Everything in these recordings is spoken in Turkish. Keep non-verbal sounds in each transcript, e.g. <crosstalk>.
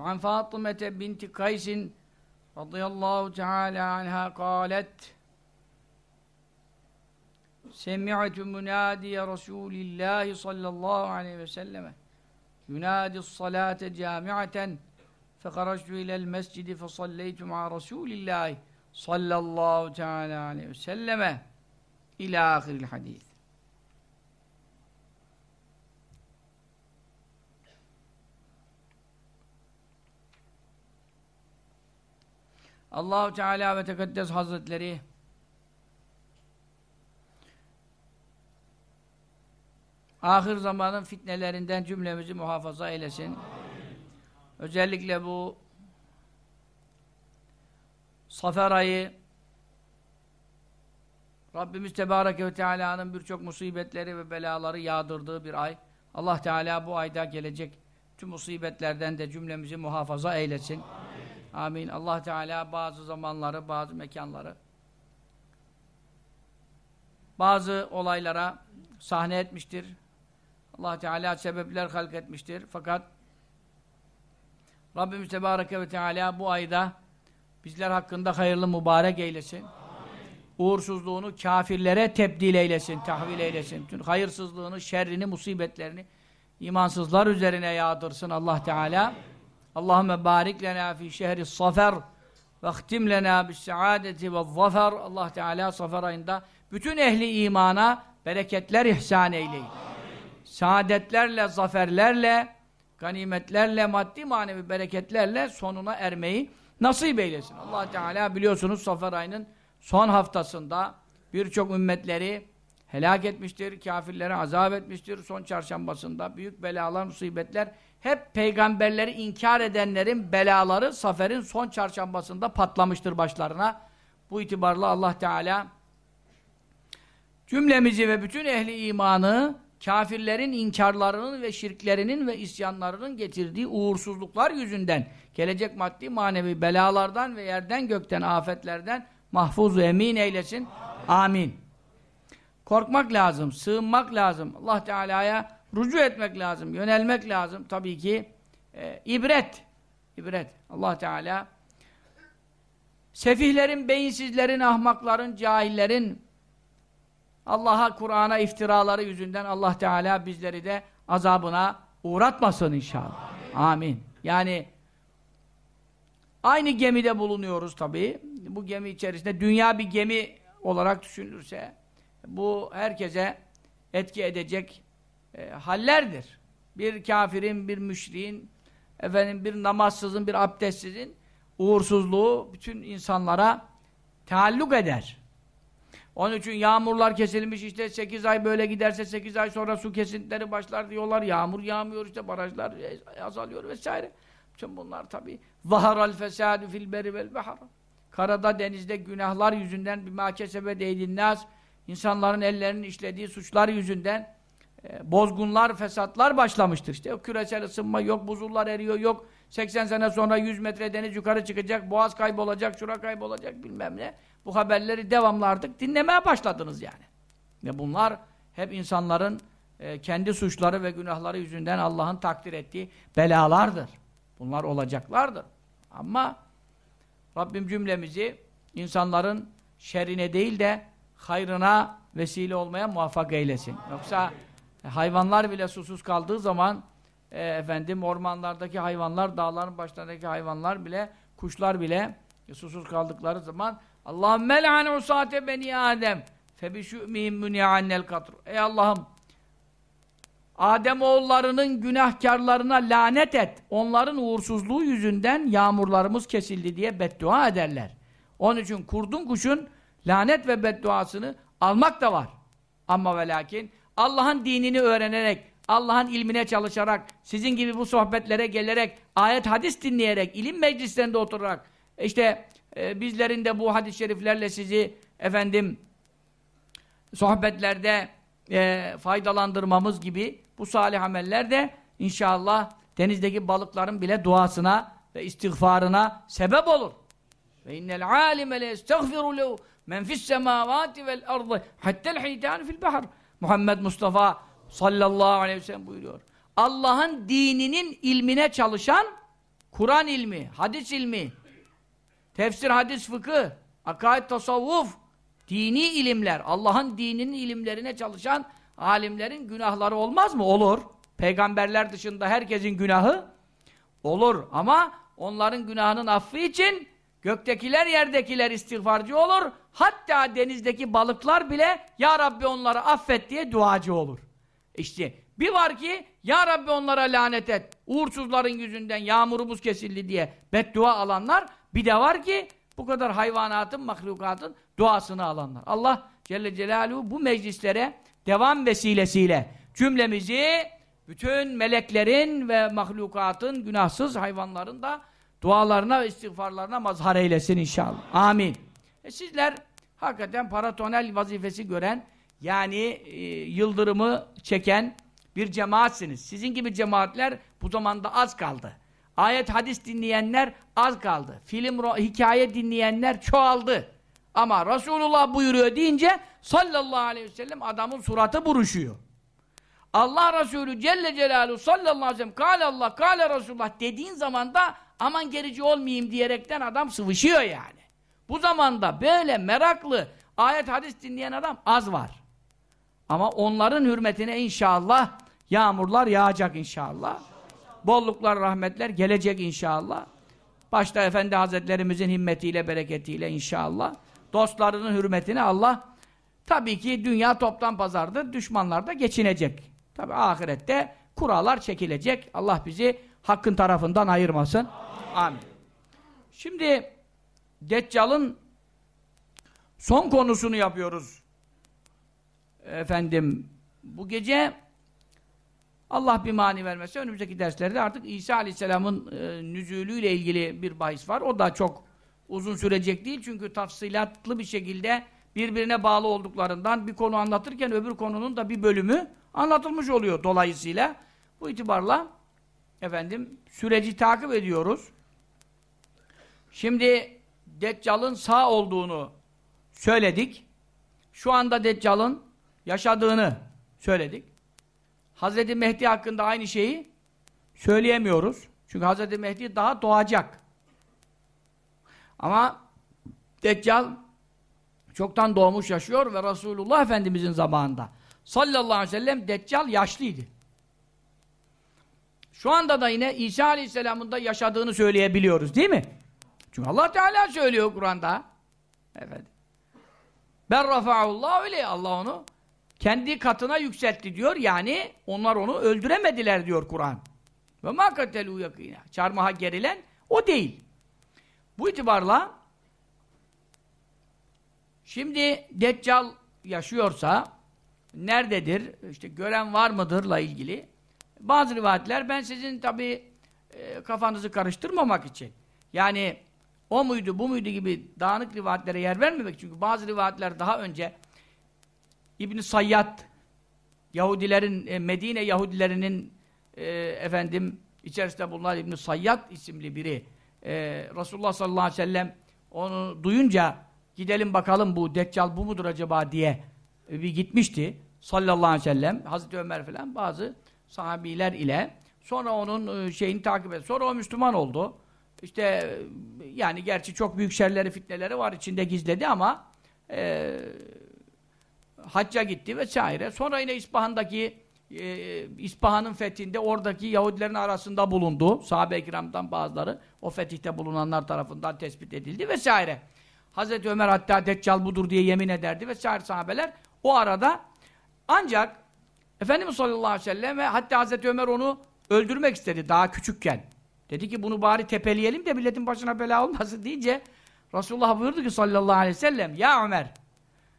عن فاطمة بنت قيس رضي الله تعالى عنها قالت سمعت منادي رسول الله صلى الله عليه وسلم ينادي الصلاة جامعة فخرجت إلى المسجد فصليت مع رسول الله صلى الله تعالى عليه وسلم إلى آخر الحديث. Allahu Teala ve Tekaddes Hazretleri ahir zamanın fitnelerinden cümlemizi muhafaza eylesin. Amin. Özellikle bu Safer ayı Rabbimiz Tebareke ve Teala'nın birçok musibetleri ve belaları yağdırdığı bir ay. Allah Teala bu ayda gelecek tüm musibetlerden de cümlemizi muhafaza eylesin. Amin. Amin. Allah Teala bazı zamanları, bazı mekanları bazı olaylara sahne etmiştir. Allah Teala sebepler halk etmiştir. Fakat Rabbimiz Tebareke ve Teala bu ayda bizler hakkında hayırlı mübarek eylesin. Amin. Uğursuzluğunu kafirlere tebdil eylesin, tahvil eylesin. Tüm hayırsızlığını, şerrini, musibetlerini imansızlar üzerine yağdırsın Allah Teala. Allahümme barik lena fi şehri safer ve ihtim lena bis saadeti ve zafer. Allah Teala safer ayında bütün ehli imana bereketler ihsan eyleyin. Saadetlerle, zaferlerle, ganimetlerle, maddi manevi bereketlerle sonuna ermeyi nasip eylesin. Allah Teala biliyorsunuz Safer ayının son haftasında birçok ümmetleri helak etmiştir, kafirlere azap etmiştir. Son çarşambasında büyük belalar, musibetler hep peygamberleri inkar edenlerin belaları Safer'in son çarşambasında patlamıştır başlarına. Bu itibarla Allah Teala cümlemizi ve bütün ehli imanı kafirlerin inkarlarının ve şirklerinin ve isyanlarının getirdiği uğursuzluklar yüzünden gelecek maddi manevi belalardan ve yerden gökten afetlerden mahfuzu emin eylesin. Amin. Korkmak lazım, sığınmak lazım. Allah Teala'ya rücu etmek lazım, yönelmek lazım. Tabii ki e, ibret. İbret. Allah Teala sefihlerin, beyinsizlerin, ahmakların, cahillerin Allah'a, Kur'an'a iftiraları yüzünden Allah Teala bizleri de azabına uğratmasın inşallah. Amin. Amin. Yani aynı gemide bulunuyoruz tabii. Bu gemi içerisinde dünya bir gemi olarak düşünülürse bu herkese etki edecek e, hallerdir. Bir kafirin, bir müşriğin, efendim bir namazsızın, bir abdestsizin uğursuzluğu bütün insanlara taalluk eder. Onun için yağmurlar kesilmiş işte 8 ay böyle giderse 8 ay sonra su kesintileri başlar diyorlar. Yağmur yağmıyor işte barajlar azalıyor vesaire. Bütün bunlar tabi. Zaharal fesadu fil beri vel bahar. Karada denizde günahlar yüzünden bir makesebe değdinmez. İnsanların ellerinin işlediği suçlar yüzünden e, bozgunlar, fesatlar başlamıştır. İşte yok küresel ısınma, yok buzullar eriyor, yok 80 sene sonra 100 metre deniz yukarı çıkacak, boğaz kaybolacak, şura kaybolacak bilmem ne. Bu haberleri devamlı artık dinlemeye başladınız yani. Ve bunlar hep insanların e, kendi suçları ve günahları yüzünden Allah'ın takdir ettiği belalardır. Bunlar olacaklardır. Ama Rabbim cümlemizi insanların şerine değil de hayrına vesile olmaya muvaffak eylesin. Yoksa hayvanlar bile susuz kaldığı zaman e, efendim ormanlardaki hayvanlar, dağların başlarındaki hayvanlar bile, kuşlar bile e, susuz kaldıkları zaman Allahümme le'ane usate beni Adem febi şü'mihim müni'annel katr Ey Allah'ım Adem oğullarının günahkarlarına lanet et. Onların uğursuzluğu yüzünden yağmurlarımız kesildi diye beddua ederler. Onun için kurdun kuşun lanet ve bedduasını almak da var. Ama ve lakin Allah'ın dinini öğrenerek, Allah'ın ilmine çalışarak, sizin gibi bu sohbetlere gelerek, ayet hadis dinleyerek, ilim meclislerinde oturarak, işte e, bizlerin de bu hadis-i şeriflerle sizi efendim sohbetlerde e, faydalandırmamız gibi bu salih ameller de inşallah denizdeki balıkların bile duasına ve istiğfarına sebep olur. Ve innel alime le estağfiru lehu men fis semavati vel ardı hattel hitan fil bahar. Muhammed Mustafa sallallahu aleyhi ve sellem buyuruyor. Allah'ın dininin ilmine çalışan Kur'an ilmi, hadis ilmi, tefsir, hadis, fıkıh, akaid, tasavvuf, dini ilimler, Allah'ın dininin ilimlerine çalışan alimlerin günahları olmaz mı? Olur. Peygamberler dışında herkesin günahı olur. Ama onların günahının affı için göktekiler, yerdekiler istiğfarcı olur. Hatta denizdeki balıklar bile Ya Rabbi onları affet diye duacı olur. İşte bir var ki Ya Rabbi onlara lanet et. Uğursuzların yüzünden yağmurumuz kesildi diye beddua alanlar. Bir de var ki bu kadar hayvanatın, mahlukatın duasını alanlar. Allah Celle Celaluhu bu meclislere devam vesilesiyle cümlemizi bütün meleklerin ve mahlukatın, günahsız hayvanların da dualarına ve istiğfarlarına mazhar eylesin inşallah. Amin. E sizler hakikaten paratonel vazifesi gören yani e, yıldırımı çeken bir cemaatsiniz. Sizin gibi cemaatler bu zamanda az kaldı. Ayet hadis dinleyenler az kaldı. Film, hikaye dinleyenler çoğaldı. Ama Resulullah buyuruyor deyince sallallahu aleyhi ve sellem adamın suratı buruşuyor. Allah Resulü Celle Celaluhu sallallahu aleyhi ve sellem kâle Allah, kâle Resulullah dediğin zaman da aman gerici olmayayım diyerekten adam sıvışıyor yani. Bu zamanda böyle meraklı ayet hadis dinleyen adam az var. Ama onların hürmetine inşallah yağmurlar yağacak inşallah. Bolluklar, rahmetler gelecek inşallah. Başta Efendi Hazretlerimizin himmetiyle, bereketiyle inşallah. Dostlarının hürmetine Allah tabii ki dünya toptan pazardır. Düşmanlar da geçinecek. Tabii ahirette kurallar çekilecek. Allah bizi hakkın tarafından ayırmasın. Amin. Şimdi Deccal'ın son konusunu yapıyoruz. Efendim bu gece Allah bir mani vermezse önümüzdeki derslerde artık İsa Aleyhisselam'ın e, nüzulüyle ilgili bir bahis var. O da çok uzun sürecek değil çünkü tafsilatlı bir şekilde birbirine bağlı olduklarından bir konu anlatırken öbür konunun da bir bölümü anlatılmış oluyor dolayısıyla. Bu itibarla efendim süreci takip ediyoruz. Şimdi Deccal'ın sağ olduğunu söyledik. Şu anda Deccal'ın yaşadığını söyledik. Hazreti Mehdi hakkında aynı şeyi söyleyemiyoruz. Çünkü Hazreti Mehdi daha doğacak. Ama Deccal çoktan doğmuş yaşıyor ve Resulullah Efendimizin zamanında sallallahu aleyhi ve sellem Deccal yaşlıydı. Şu anda da yine İsa Aleyhisselam'ın da yaşadığını söyleyebiliyoruz değil mi? Çünkü Allah Teala söylüyor Kur'an'da. Evet. Ben rafa'ullah öyle Allah onu kendi katına yükseltti diyor. Yani onlar onu öldüremediler diyor Kur'an. Ve ma katelu yakînâ. Çarmıha gerilen o değil. Bu itibarla şimdi Deccal yaşıyorsa nerededir? İşte gören var mıdırla ilgili bazı rivayetler ben sizin tabi e, kafanızı karıştırmamak için yani o muydu bu muydu gibi dağınık rivayetlere yer vermemek çünkü bazı rivayetler daha önce İbn Sayyad Yahudilerin e, Medine Yahudilerinin e, efendim içerisinde bulunan İbn Sayyad isimli biri e, Resulullah sallallahu aleyhi ve sellem onu duyunca gidelim bakalım bu Deccal bu mudur acaba diye e, bir gitmişti sallallahu aleyhi ve sellem Hazreti Ömer falan bazı sahabiler ile sonra onun şeyini takip etti. Sonra o Müslüman oldu. İşte yani gerçi çok büyük şerleri, fitneleri var içinde gizledi ama e, hacca gitti vesaire. Sonra yine İspahan'daki e, İspahan'ın fethinde oradaki Yahudilerin arasında bulundu. Sahabe-i kiramdan bazıları o fetihte bulunanlar tarafından tespit edildi vesaire. Hazreti Ömer hatta Deccal budur diye yemin ederdi vesaire sahabeler. O arada ancak Efendimiz sallallahu aleyhi ve sellem ve hatta Hazreti Ömer onu öldürmek istedi daha küçükken. Dedi ki bunu bari tepeleyelim de milletin başına bela olmasın deyince Resulullah buyurdu ki sallallahu aleyhi ve sellem ya Ömer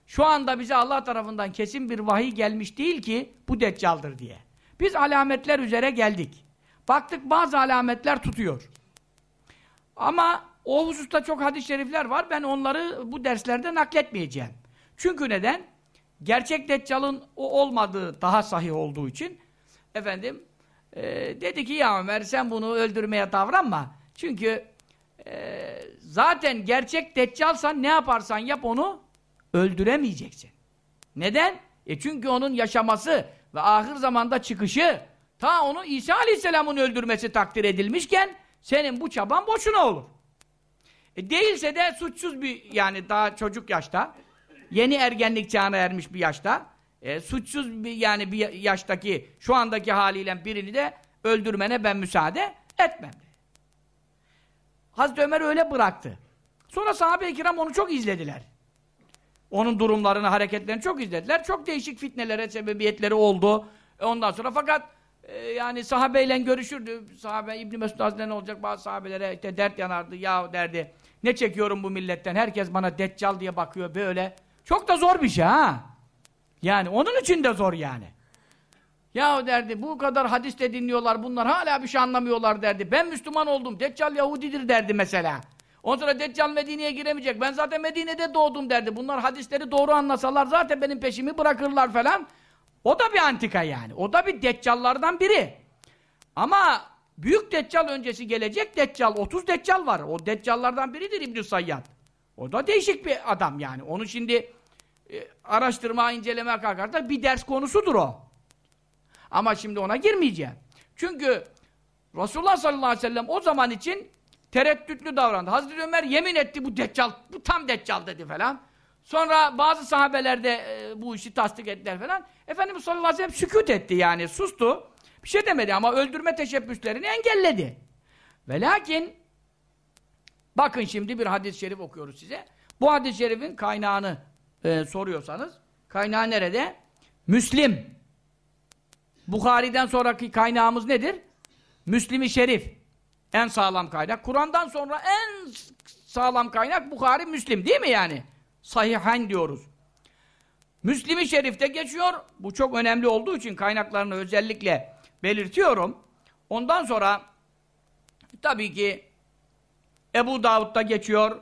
şu anda bize Allah tarafından kesin bir vahiy gelmiş değil ki bu deccaldır diye. Biz alametler üzere geldik. Baktık bazı alametler tutuyor. Ama o hususta çok hadis-i şerifler var. Ben onları bu derslerde nakletmeyeceğim. Çünkü neden? Gerçek deccalın o olmadığı daha sahih olduğu için efendim e, dedi ki ya Ömer sen bunu öldürmeye davranma. Çünkü e, zaten gerçek deccalsan ne yaparsan yap onu öldüremeyeceksin. Neden? E çünkü onun yaşaması ve ahir zamanda çıkışı ta onu İsa Aleyhisselam'ın öldürmesi takdir edilmişken senin bu çaban boşuna olur. E değilse de suçsuz bir yani daha çocuk yaşta yeni ergenlik çağına ermiş bir yaşta e, suçsuz bir yani bir yaştaki şu andaki haliyle birini de öldürmene ben müsaade etmem. Hazreti Ömer öyle bıraktı. Sonra sahabe-i kiram onu çok izlediler. Onun durumlarını, hareketlerini çok izlediler. Çok değişik fitnelere sebebiyetleri oldu. E ondan sonra fakat e, yani sahabeyle görüşürdü. Sahabe İbn Mesud olacak bazı sahabelere işte dert yanardı. Ya derdi. Ne çekiyorum bu milletten? Herkes bana deccal diye bakıyor böyle. Çok da zor bir şey ha. Yani onun için de zor yani. Ya derdi bu kadar hadis de dinliyorlar bunlar hala bir şey anlamıyorlar derdi. Ben Müslüman oldum. Deccal Yahudidir derdi mesela. Ondan sonra Deccal Medine'ye giremeyecek. Ben zaten Medine'de doğdum derdi. Bunlar hadisleri doğru anlasalar zaten benim peşimi bırakırlar falan. O da bir antika yani. O da bir Deccallardan biri. Ama büyük Deccal öncesi gelecek Deccal. 30 Deccal var. O Deccallardan biridir İbn-i Sayyad. O da değişik bir adam yani. Onu şimdi e, araştırma, inceleme kalkarsa bir ders konusudur o. Ama şimdi ona girmeyeceğim. Çünkü Resulullah sallallahu aleyhi ve sellem o zaman için tereddütlü davrandı. Hazreti Ömer yemin etti bu deccal, bu tam deccal dedi falan. Sonra bazı sahabeler de e, bu işi tasdik ettiler falan. Efendimiz sallallahu aleyhi ve sellem sükut etti yani sustu. Bir şey demedi ama öldürme teşebbüslerini engelledi. Ve lakin bakın şimdi bir hadis-i şerif okuyoruz size. Bu hadis-i şerifin kaynağını e, soruyorsanız kaynağı nerede? Müslim. Bukhari'den sonraki kaynağımız nedir? Müslim-i Şerif. En sağlam kaynak. Kur'an'dan sonra en sağlam kaynak Bukhari, Müslim değil mi yani? Sahihen diyoruz. Müslim-i Şerif'te geçiyor. Bu çok önemli olduğu için kaynaklarını özellikle belirtiyorum. Ondan sonra tabii ki Ebu Davud'da geçiyor,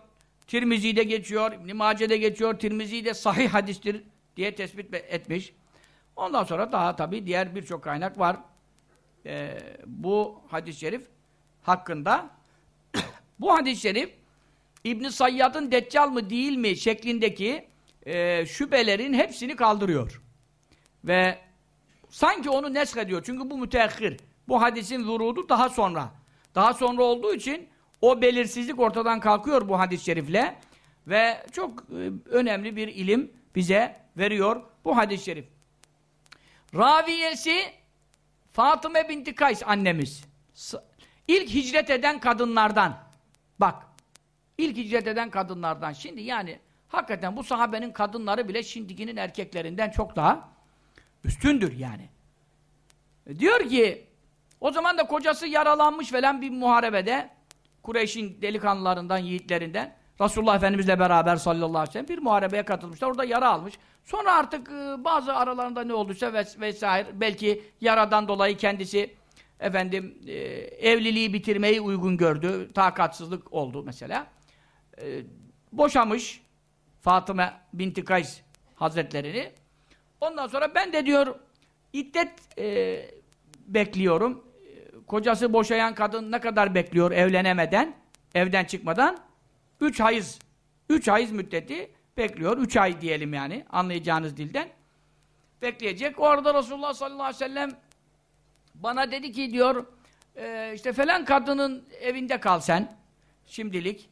Tirmizi'de geçiyor, İbn-i Mace'de geçiyor, Tirmizi'de sahih hadistir diye tespit etmiş. Ondan sonra daha tabii diğer birçok kaynak var. Ee, bu hadis-i şerif hakkında. <coughs> bu hadis-i şerif İbn Sayyad'ın deccal mı değil mi şeklindeki e, şüphelerin hepsini kaldırıyor. Ve sanki onu nesk ediyor. Çünkü bu müteahhir. Bu hadisin vurudu daha sonra. Daha sonra olduğu için o belirsizlik ortadan kalkıyor bu hadis-i şerifle. Ve çok e, önemli bir ilim bize veriyor bu hadis-i şerif. Raviyesi Fatıma binti Kays annemiz. İlk hicret eden kadınlardan. Bak. İlk hicret eden kadınlardan. Şimdi yani hakikaten bu sahabenin kadınları bile şimdikinin erkeklerinden çok daha üstündür yani. E diyor ki o zaman da kocası yaralanmış falan bir muharebede Kureyş'in delikanlılarından, yiğitlerinden Resulullah Efendimizle beraber sallallahu aleyhi ve sellem bir muharebeye katılmışlar. Orada yara almış. Sonra artık e, bazı aralarında ne olduysa ves vesaire belki yaradan dolayı kendisi efendim e, evliliği bitirmeyi uygun gördü. Takatsızlık oldu mesela. E, boşamış Fatıma binti Kays Hazretlerini. Ondan sonra ben de diyor iddet e, bekliyorum. Kocası boşayan kadın ne kadar bekliyor evlenemeden, evden çıkmadan? Üç hayız. Üç hayız müddeti bekliyor. Üç ay diyelim yani anlayacağınız dilden. Bekleyecek. O arada Resulullah sallallahu aleyhi ve sellem bana dedi ki diyor e, işte falan kadının evinde kal sen şimdilik.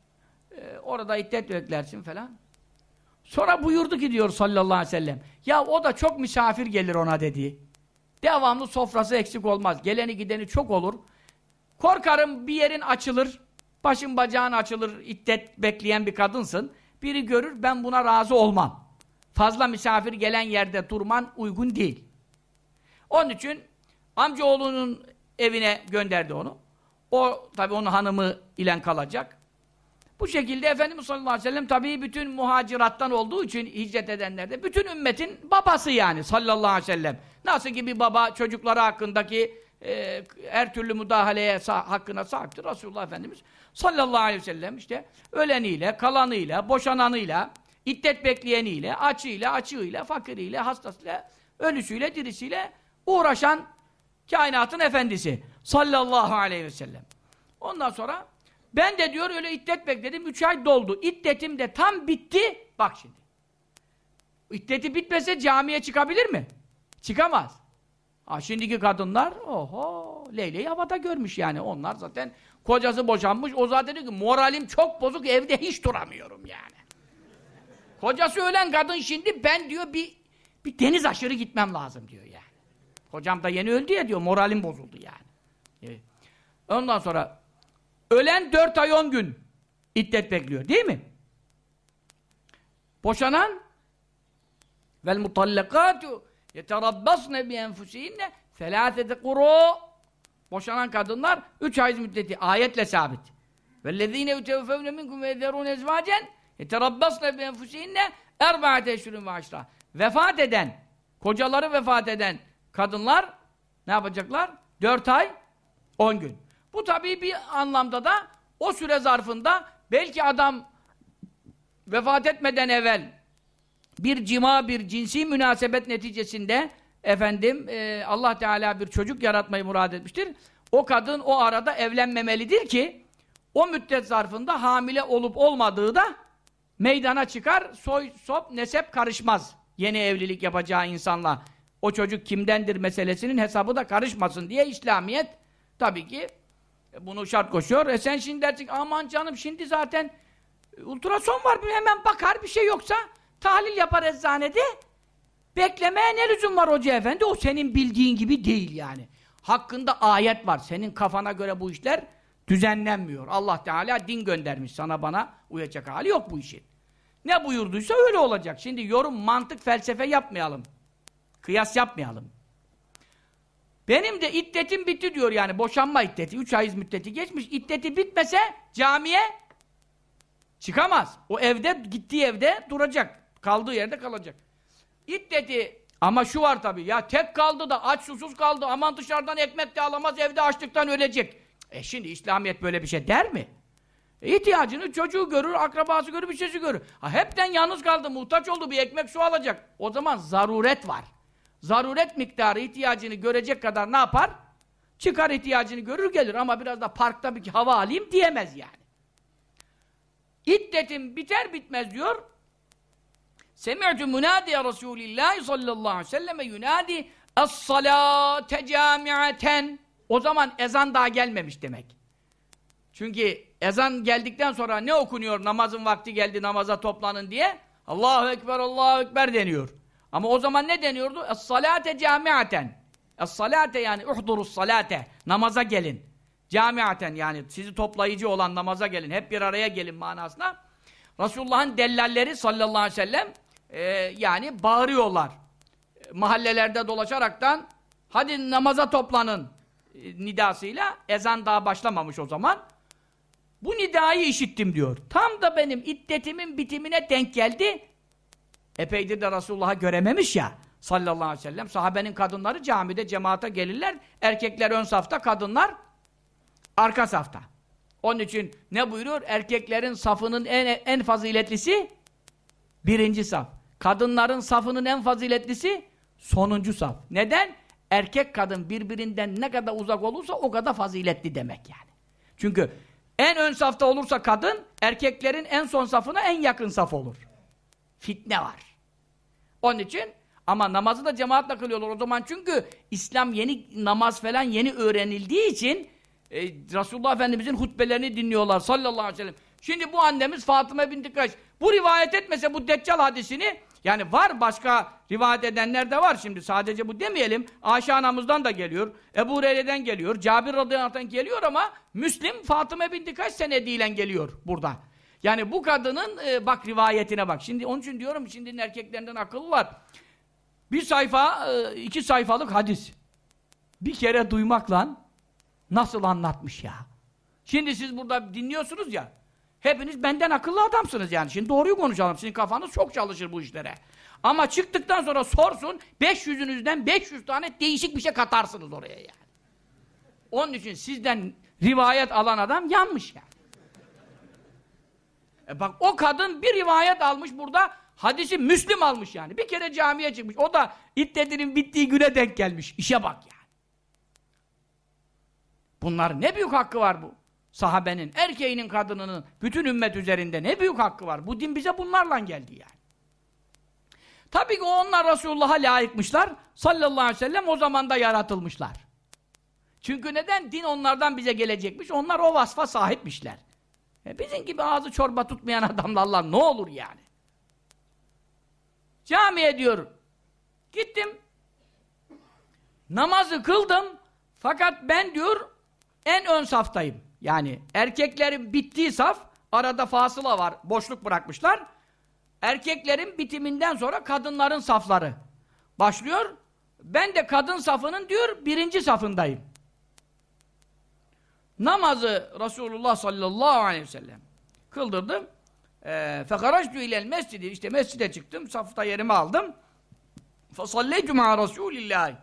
E, orada iddet beklersin falan. Sonra buyurdu ki diyor sallallahu aleyhi ve sellem ya o da çok misafir gelir ona dedi. Devamlı sofrası eksik olmaz. Geleni gideni çok olur. Korkarım bir yerin açılır. Başın bacağın açılır. iddet bekleyen bir kadınsın. Biri görür ben buna razı olmam. Fazla misafir gelen yerde durman uygun değil. Onun için amcaoğlunun evine gönderdi onu. O tabi onun hanımı ile kalacak. Bu şekilde Efendimiz sallallahu aleyhi ve sellem tabii bütün muhacirattan olduğu için hicret edenler de bütün ümmetin babası yani sallallahu aleyhi ve sellem. Nasıl ki bir baba çocukları hakkındaki e, her türlü müdahaleye sah hakkına sahiptir Resulullah Efendimiz sallallahu aleyhi ve sellem işte öleniyle, kalanıyla, boşananıyla, iddet bekleyeniyle, açıyla, açığıyla, fakiriyle, hastasıyla, ölüsüyle, dirisiyle uğraşan kainatın efendisi sallallahu aleyhi ve sellem. Ondan sonra ben de diyor öyle iddet bekledim. Üç ay doldu. İddetim de tam bitti. Bak şimdi. İddeti bitmese camiye çıkabilir mi? Çıkamaz. Ha, şimdiki kadınlar oho Leyle'yi havada görmüş yani. Onlar zaten Kocası boşanmış. O zaten diyor ki moralim çok bozuk evde hiç duramıyorum yani. Kocası ölen kadın şimdi ben diyor bir bir deniz aşırı gitmem lazım diyor yani. Kocam da yeni öldü ya diyor moralim bozuldu yani. Ondan sonra Ölen dört ay on gün iddet bekliyor değil mi? Boşanan vel mutallakatu yeterabbasne bi enfusihinne selâsete kuru boşanan kadınlar üç ay müddeti ayetle sabit. Vellezîne yutevfevne minkum ve yederûn ezvâcen yeterabbasne bi enfusihinne erbaate eşhurun ve aşra. Vefat eden, kocaları vefat eden kadınlar ne yapacaklar? Dört ay, on gün. Bu tabii bir anlamda da o süre zarfında belki adam vefat etmeden evvel bir cima, bir cinsi münasebet neticesinde efendim e, Allah Teala bir çocuk yaratmayı murad etmiştir. O kadın o arada evlenmemelidir ki o müddet zarfında hamile olup olmadığı da meydana çıkar. Soy, sop, nesep karışmaz. Yeni evlilik yapacağı insanla o çocuk kimdendir meselesinin hesabı da karışmasın diye İslamiyet tabii ki bunu şart koşuyor. E sen şimdi dersin aman canım şimdi zaten ultrason var hemen bakar bir şey yoksa tahlil yapar eczanede Beklemeye ne lüzum var hoca efendi? O senin bildiğin gibi değil yani. Hakkında ayet var. Senin kafana göre bu işler düzenlenmiyor. Allah Teala din göndermiş sana bana uyacak hali yok bu işin. Ne buyurduysa öyle olacak. Şimdi yorum, mantık, felsefe yapmayalım. Kıyas yapmayalım. Benim de iddetim bitti diyor yani boşanma iddeti. Üç ay müddeti geçmiş. İddeti bitmese camiye çıkamaz. O evde, gittiği evde duracak. Kaldığı yerde kalacak. İddeti ama şu var tabii ya tek kaldı da aç susuz kaldı aman dışarıdan ekmek de alamaz evde açlıktan ölecek. E şimdi İslamiyet böyle bir şey der mi? E ihtiyacını çocuğu görür, akrabası görür, bir şeysi görür. Ha, hepten yalnız kaldı, muhtaç oldu, bir ekmek su alacak. O zaman zaruret var. Zaruret miktarı ihtiyacını görecek kadar ne yapar? Çıkar ihtiyacını görür gelir ama biraz da parkta bir hava alayım diyemez yani. İddetim biter bitmez diyor, Semi'tu munadiye Resulillah sallallahu aleyhi ve selleme yunadi es-salate camiaten. O zaman ezan daha gelmemiş demek. Çünkü ezan geldikten sonra ne okunuyor? Namazın vakti geldi, namaza toplanın diye. Allahu Ekber, Allahu Ekber deniyor. Ama o zaman ne deniyordu? Es-salate camiaten. Es-salate yani uhdurus salate. Namaza gelin. Camiaten yani sizi toplayıcı olan namaza gelin. Hep bir araya gelin manasına. Resulullah'ın dellalleri sallallahu aleyhi ve sellem e, yani bağırıyorlar. Mahallelerde dolaşaraktan hadi namaza toplanın e, nidasıyla ezan daha başlamamış o zaman. Bu nidayı işittim diyor. Tam da benim iddetimin bitimine denk geldi. Epeydir de Resulullah'ı görememiş ya sallallahu aleyhi ve sellem. Sahabenin kadınları camide cemaate gelirler. Erkekler ön safta, kadınlar arka safta. Onun için ne buyuruyor? Erkeklerin safının en, en faziletlisi birinci saf. Kadınların safının en faziletlisi sonuncu saf. Neden? Erkek kadın birbirinden ne kadar uzak olursa o kadar faziletli demek yani. Çünkü en ön safta olursa kadın, erkeklerin en son safına en yakın saf olur. Fitne var. Onun için ama namazı da cemaatle kılıyorlar o zaman çünkü İslam yeni namaz falan yeni öğrenildiği için e, Resulullah Efendimizin hutbelerini dinliyorlar sallallahu aleyhi ve sellem. Şimdi bu annemiz Fatıma binti Kaş bu rivayet etmese bu Deccal hadisini yani var başka rivayet edenler de var şimdi sadece bu demeyelim. Ayşe anamızdan da geliyor. Ebu Hureyre'den geliyor. Cabir radıyallahu geliyor ama Müslim Fatıma binti kaç senediyle geliyor burada. Yani bu kadının e, bak rivayetine bak. Şimdi onun için diyorum şimdinin erkeklerinden akıllı var. Bir sayfa, e, iki sayfalık hadis. Bir kere duymakla nasıl anlatmış ya. Şimdi siz burada dinliyorsunuz ya. Hepiniz benden akıllı adamsınız yani. Şimdi doğruyu konuşalım. Sizin kafanız çok çalışır bu işlere. Ama çıktıktan sonra sorsun 500'ünüzden 500 tane değişik bir şey katarsınız oraya yani. Onun için sizden rivayet alan adam yanmış yani. E bak o kadın bir rivayet almış burada hadisi Müslim almış yani. Bir kere camiye çıkmış. O da iddetinin bittiği güne denk gelmiş. İşe bak yani. Bunlar ne büyük hakkı var bu sahabenin, erkeğinin, kadınının, bütün ümmet üzerinde ne büyük hakkı var. Bu din bize bunlarla geldi yani. Tabii ki onlar Resulullah'a layıkmışlar. Sallallahu aleyhi ve sellem o zaman da yaratılmışlar. Çünkü neden? Din onlardan bize gelecekmiş. Onlar o vasfa sahipmişler. E bizim gibi ağzı çorba tutmayan adamlarla ne olur yani? Camiye diyor. Gittim. Namazı kıldım. Fakat ben diyor en ön saftayım. Yani erkeklerin bittiği saf arada fasıla var. Boşluk bırakmışlar. Erkeklerin bitiminden sonra kadınların safları başlıyor. Ben de kadın safının diyor birinci safındayım. Namazı Resulullah sallallahu aleyhi ve sellem kıldırdım. Fekaraçtu ilel mescidi işte mescide çıktım. Safta yerimi aldım. Fesalleytü ma'a Resulillah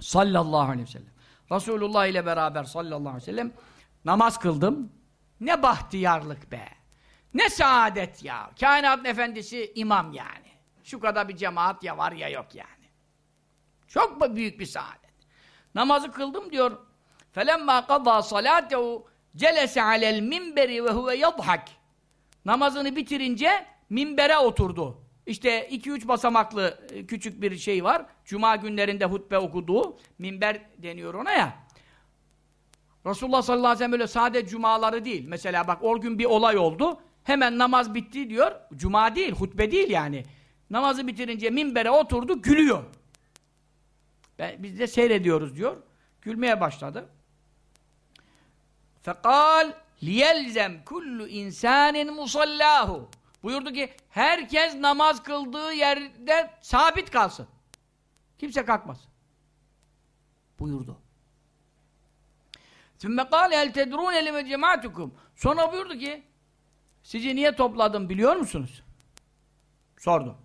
sallallahu aleyhi ve sellem. Resulullah ile beraber sallallahu aleyhi ve sellem namaz kıldım. Ne bahtiyarlık be. Ne saadet ya. Kainatın efendisi imam yani. Şu kadar bir cemaat ya var ya yok yani. Çok büyük bir saadet. Namazı kıldım diyor. فَلَمَّا قَضَى صَلَاتَهُ جَلَسَ عَلَى الْمِنْبَرِ وَهُوَ يَضْحَكِ Namazını bitirince minbere oturdu. İşte iki üç basamaklı e, küçük bir şey var. Cuma günlerinde hutbe okuduğu minber deniyor ona ya. Resulullah sallallahu aleyhi ve sellem öyle sade cumaları değil. Mesela bak o gün bir olay oldu. Hemen namaz bitti diyor. Cuma değil, hutbe değil yani. Namazı bitirince minbere oturdu, gülüyor. Ben, biz de seyrediyoruz diyor. Gülmeye başladı. Fekal liyelzem kullu insanin musallahu. Buyurdu ki herkes namaz kıldığı yerde sabit kalsın. Kimse kalkmasın. Buyurdu. Sümme kâle el tedrûne lime cemaatukum. Sonra buyurdu ki sizi niye topladım biliyor musunuz? Sordum.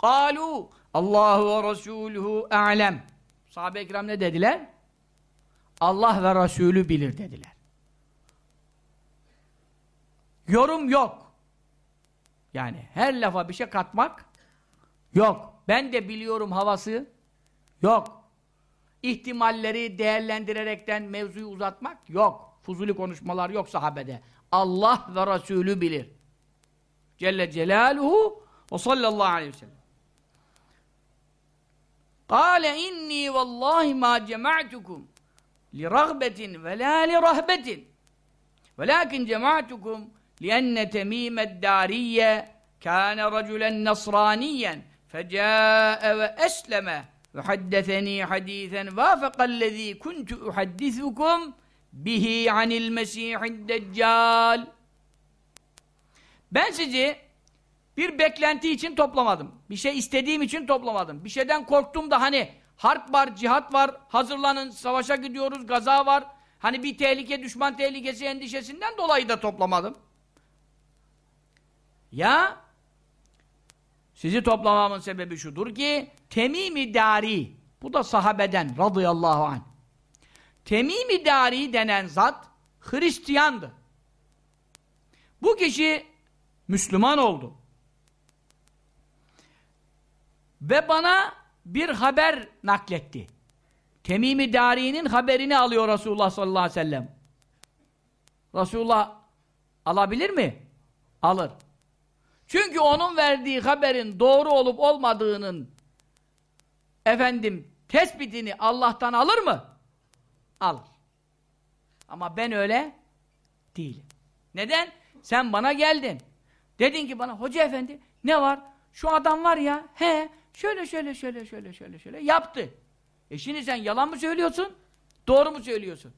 Kalu Allahu ve Resuluhu a'lem. Sahabe-i kiram ne dediler? Allah ve Resulü bilir dediler. Yorum yok. Yani her lafa bir şey katmak yok. Ben de biliyorum havası yok. İhtimalleri değerlendirerekten mevzuyu uzatmak yok. Fuzuli konuşmalar yok sahabede. Allah ve Resulü bilir. Celle Celaluhu ve sallallahu aleyhi ve sellem. Kale inni vallahi ma cema'tukum li rahbetin ve la li rahbetin. Velakin cemaatukum lienne temimed dariye kâne racülen nasraniyen fecâe ve esleme ve haddetheni hadîsen vâfekallezî kuntu uhaddisukum bihi anil mesihid deccal. Ben sizi bir beklenti için toplamadım. Bir şey istediğim için toplamadım. Bir şeyden korktum da hani harp var, cihat var, hazırlanın, savaşa gidiyoruz, gaza var. Hani bir tehlike, düşman tehlikesi endişesinden dolayı da toplamadım. Ya sizi toplamamın sebebi şudur ki Temim-i bu da sahabeden radıyallahu anh. Temim-i denen zat Hristiyandı. Bu kişi Müslüman oldu. Ve bana bir haber nakletti. Temim-i Dari'nin haberini alıyor Resulullah sallallahu aleyhi ve sellem. Resulullah alabilir mi? Alır. Çünkü onun verdiği haberin doğru olup olmadığının efendim tespitini Allah'tan alır mı? Alır. Ama ben öyle değilim. Neden? Sen bana geldin. Dedin ki bana hoca efendi ne var? Şu adam var ya he şöyle şöyle şöyle şöyle şöyle şöyle yaptı. E şimdi sen yalan mı söylüyorsun? Doğru mu söylüyorsun?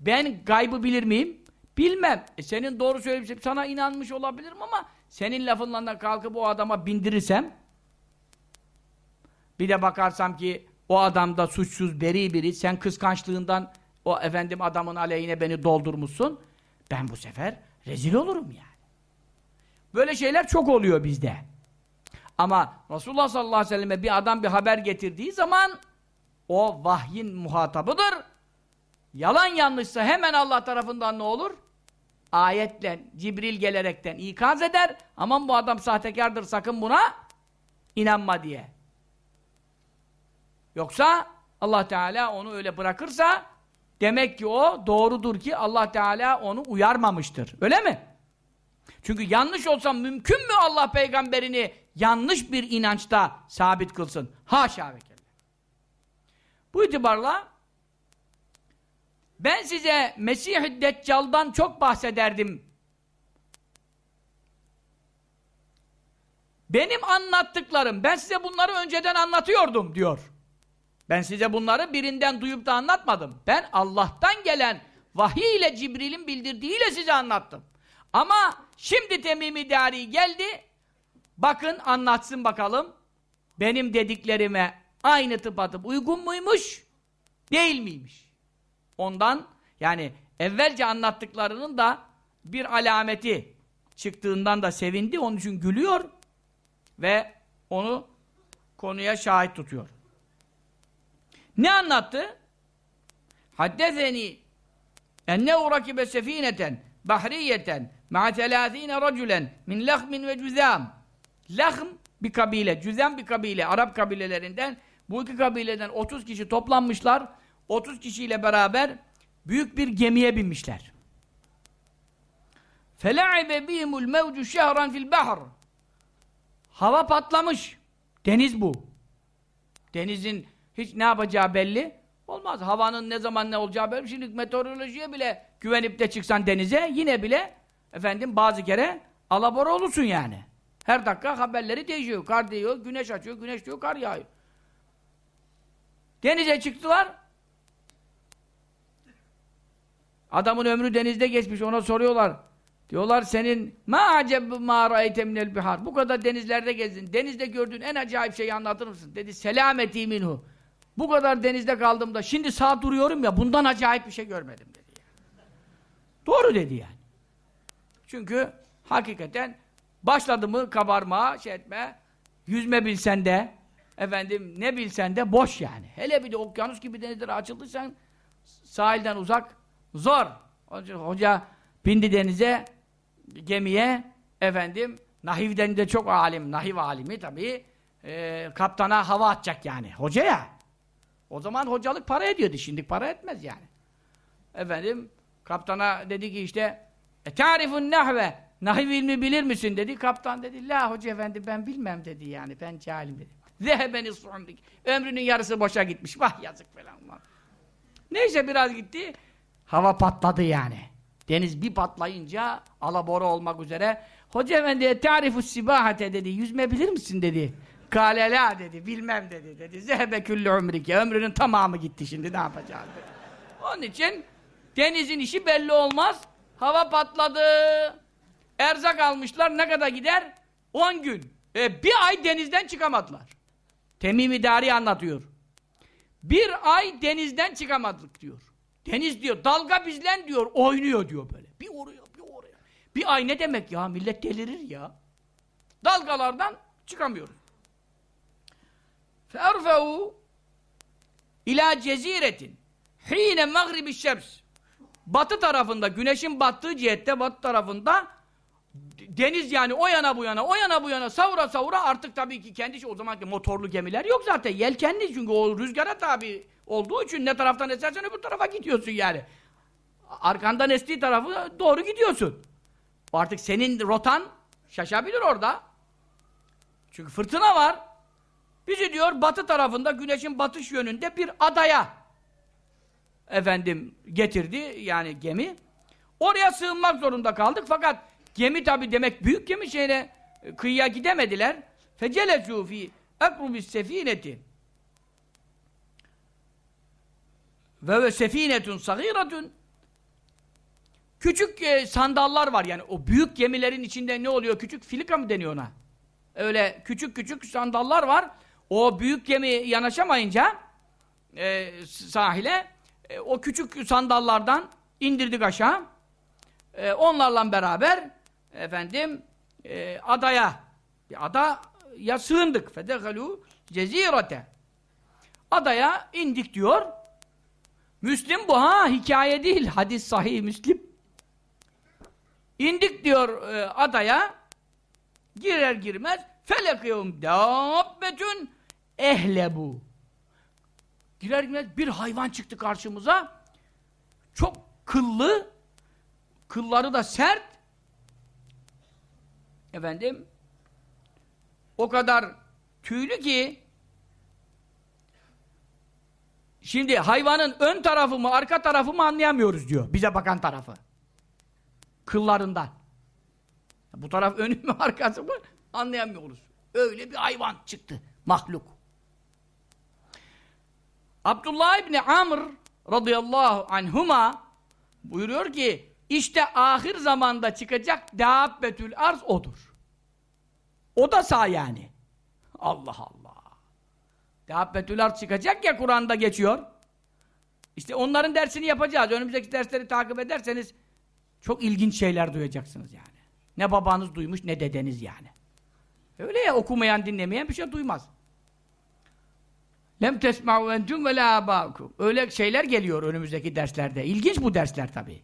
Ben gaybı bilir miyim? Bilmem. E senin doğru söyleyip sana inanmış olabilirim ama senin lafınla da kalkıp o adama bindirirsem bir de bakarsam ki o adam da suçsuz beri biri sen kıskançlığından o efendim adamın aleyhine beni doldurmuşsun ben bu sefer rezil olurum yani. Böyle şeyler çok oluyor bizde. Ama Resulullah sallallahu aleyhi ve selleme bir adam bir haber getirdiği zaman o vahyin muhatabıdır. Yalan yanlışsa hemen Allah tarafından ne olur? ayetle Cibril gelerekten ikaz eder. Aman bu adam sahtekardır sakın buna inanma diye. Yoksa Allah Teala onu öyle bırakırsa demek ki o doğrudur ki Allah Teala onu uyarmamıştır. Öyle mi? Çünkü yanlış olsa mümkün mü Allah peygamberini yanlış bir inançta sabit kılsın? Haşa ve kella. Bu itibarla ben size Mesih-i Deccal'dan çok bahsederdim. Benim anlattıklarım, ben size bunları önceden anlatıyordum diyor. Ben size bunları birinden duyup da anlatmadım. Ben Allah'tan gelen vahiy ile Cibril'in bildirdiğiyle size anlattım. Ama şimdi Temimi geldi, bakın anlatsın bakalım. Benim dediklerime aynı tıpatıp uygun muymuş, değil miymiş? Ondan yani evvelce anlattıklarının da bir alameti çıktığından da sevindi, onun için gülüyor ve onu konuya şahit tutuyor. Ne anlattı? Haddeseni ennehu rakibe sefineten bahriyeten ma'a telâzîne racülen min lahmin ve cüzâm lahm bir kabile, cüzem bir kabile, Arap kabilelerinden bu iki kabileden 30 kişi toplanmışlar 30 kişiyle beraber büyük bir gemiye binmişler. فَلَعِبَ بِهِمُ الْمَوْجُ شَهْرًا fil الْبَحْرِ Hava patlamış. Deniz bu. Denizin hiç ne yapacağı belli olmaz. Havanın ne zaman ne olacağı belli. Şimdi meteorolojiye bile güvenip de çıksan denize yine bile efendim bazı kere alabora olursun yani. Her dakika haberleri değişiyor. Kar değiyor, güneş açıyor, güneş diyor, kar yağıyor. Denize çıktılar. Adamın ömrü denizde geçmiş. Ona soruyorlar. Diyorlar senin ma aceb ma ra'eyte bihar. Bu kadar denizlerde gezdin. Denizde gördüğün en acayip şeyi anlatır mısın? Dedi selameti minhu. Bu kadar denizde kaldım da şimdi sağ duruyorum ya bundan acayip bir şey görmedim dedi. Yani. Doğru dedi yani. Çünkü hakikaten başladı mı kabarma, şey etme, yüzme bilsen de efendim ne bilsen de boş yani. Hele bir de okyanus gibi denizlere açıldıysan sahilden uzak zor. Hoca bindi denize gemiye efendim Nahiv'den de çok alim, Nahiv alimi tabii e, kaptana hava atacak yani. Hoca ya. O zaman hocalık para ediyordu. Şimdi para etmez yani. Efendim kaptana dedi ki işte e tarifun nahve nahiv ilmi bilir misin dedi. Kaptan dedi la hoca efendi ben bilmem dedi yani. Ben cahilim dedi. Zehebeni su'undik. Ömrünün yarısı boşa gitmiş. Vah yazık falan. Neyse biraz gitti. Hava patladı yani. Deniz bir patlayınca alabora olmak üzere Hoca efendi tarifus sibahate dedi. Yüzme bilir misin dedi. Kalela dedi. Bilmem dedi. dedi. Zehbe küllü ömrike. Ömrünün tamamı gitti şimdi ne yapacağız dedi. Onun için denizin işi belli olmaz. Hava patladı. Erzak almışlar. Ne kadar gider? 10 gün. E, bir ay denizden çıkamadılar. Temimi Dari anlatıyor. Bir ay denizden çıkamadık diyor. Deniz diyor, dalga bizlen diyor, oynuyor diyor böyle. Bir oraya, bir oraya. Bir ay ne demek ya? Millet delirir ya. Dalgalardan çıkamıyoruz. فَاَرْفَعُوا ila ceziretin hine mağribi şems batı tarafında, güneşin battığı cihette batı tarafında deniz yani o yana bu yana, o yana bu yana savura savura artık tabii ki kendi o zamanki motorlu gemiler yok zaten. Yelkenli çünkü o rüzgara tabi olduğu için ne taraftan esersen öbür tarafa gidiyorsun yani. Arkandan estiği tarafı doğru gidiyorsun. Artık senin rotan şaşabilir orada. Çünkü fırtına var. Bizi diyor batı tarafında güneşin batış yönünde bir adaya efendim getirdi yani gemi. Oraya sığınmak zorunda kaldık fakat gemi tabi demek büyük gemi şeyle kıyıya gidemediler. Fecelesu fi ekrubis sefineti. Ve sefinetun sagiratun. Küçük e, sandallar var yani. O büyük gemilerin içinde ne oluyor? Küçük filika mı deniyor ona? Öyle küçük küçük sandallar var. O büyük gemi yanaşamayınca e, sahile e, o küçük sandallardan indirdik aşağı. E, onlarla beraber efendim e, adaya bir adaya sığındık fedehalu cezirete adaya indik diyor Müslim bu ha, hikaye değil. Hadis sahih Müslim. İndik diyor e, adaya. Girer girmez felekiyum dabbetün ehlebu. Girer girmez bir hayvan çıktı karşımıza. Çok kıllı, kılları da sert. Efendim, o kadar tüylü ki Şimdi hayvanın ön tarafı mı arka tarafı mı anlayamıyoruz diyor. Bize bakan tarafı. Kıllarından. Bu taraf önü mü arkası mı anlayamıyoruz. Öyle bir hayvan çıktı. Mahluk. Abdullah İbni Amr radıyallahu anhuma buyuruyor ki işte ahir zamanda çıkacak Dâbbetül arz odur. O da sağ yani. Allah Allah. Dâbbetül arz çıkacak ya Kur'an'da geçiyor. İşte onların dersini yapacağız. Önümüzdeki dersleri takip ederseniz çok ilginç şeyler duyacaksınız yani. Ne babanız duymuş ne dedeniz yani. Öyle ya okumayan dinlemeyen bir şey duymaz. Lem tesma'u entum ve la. Öyle şeyler geliyor önümüzdeki derslerde. İlginç bu dersler tabii.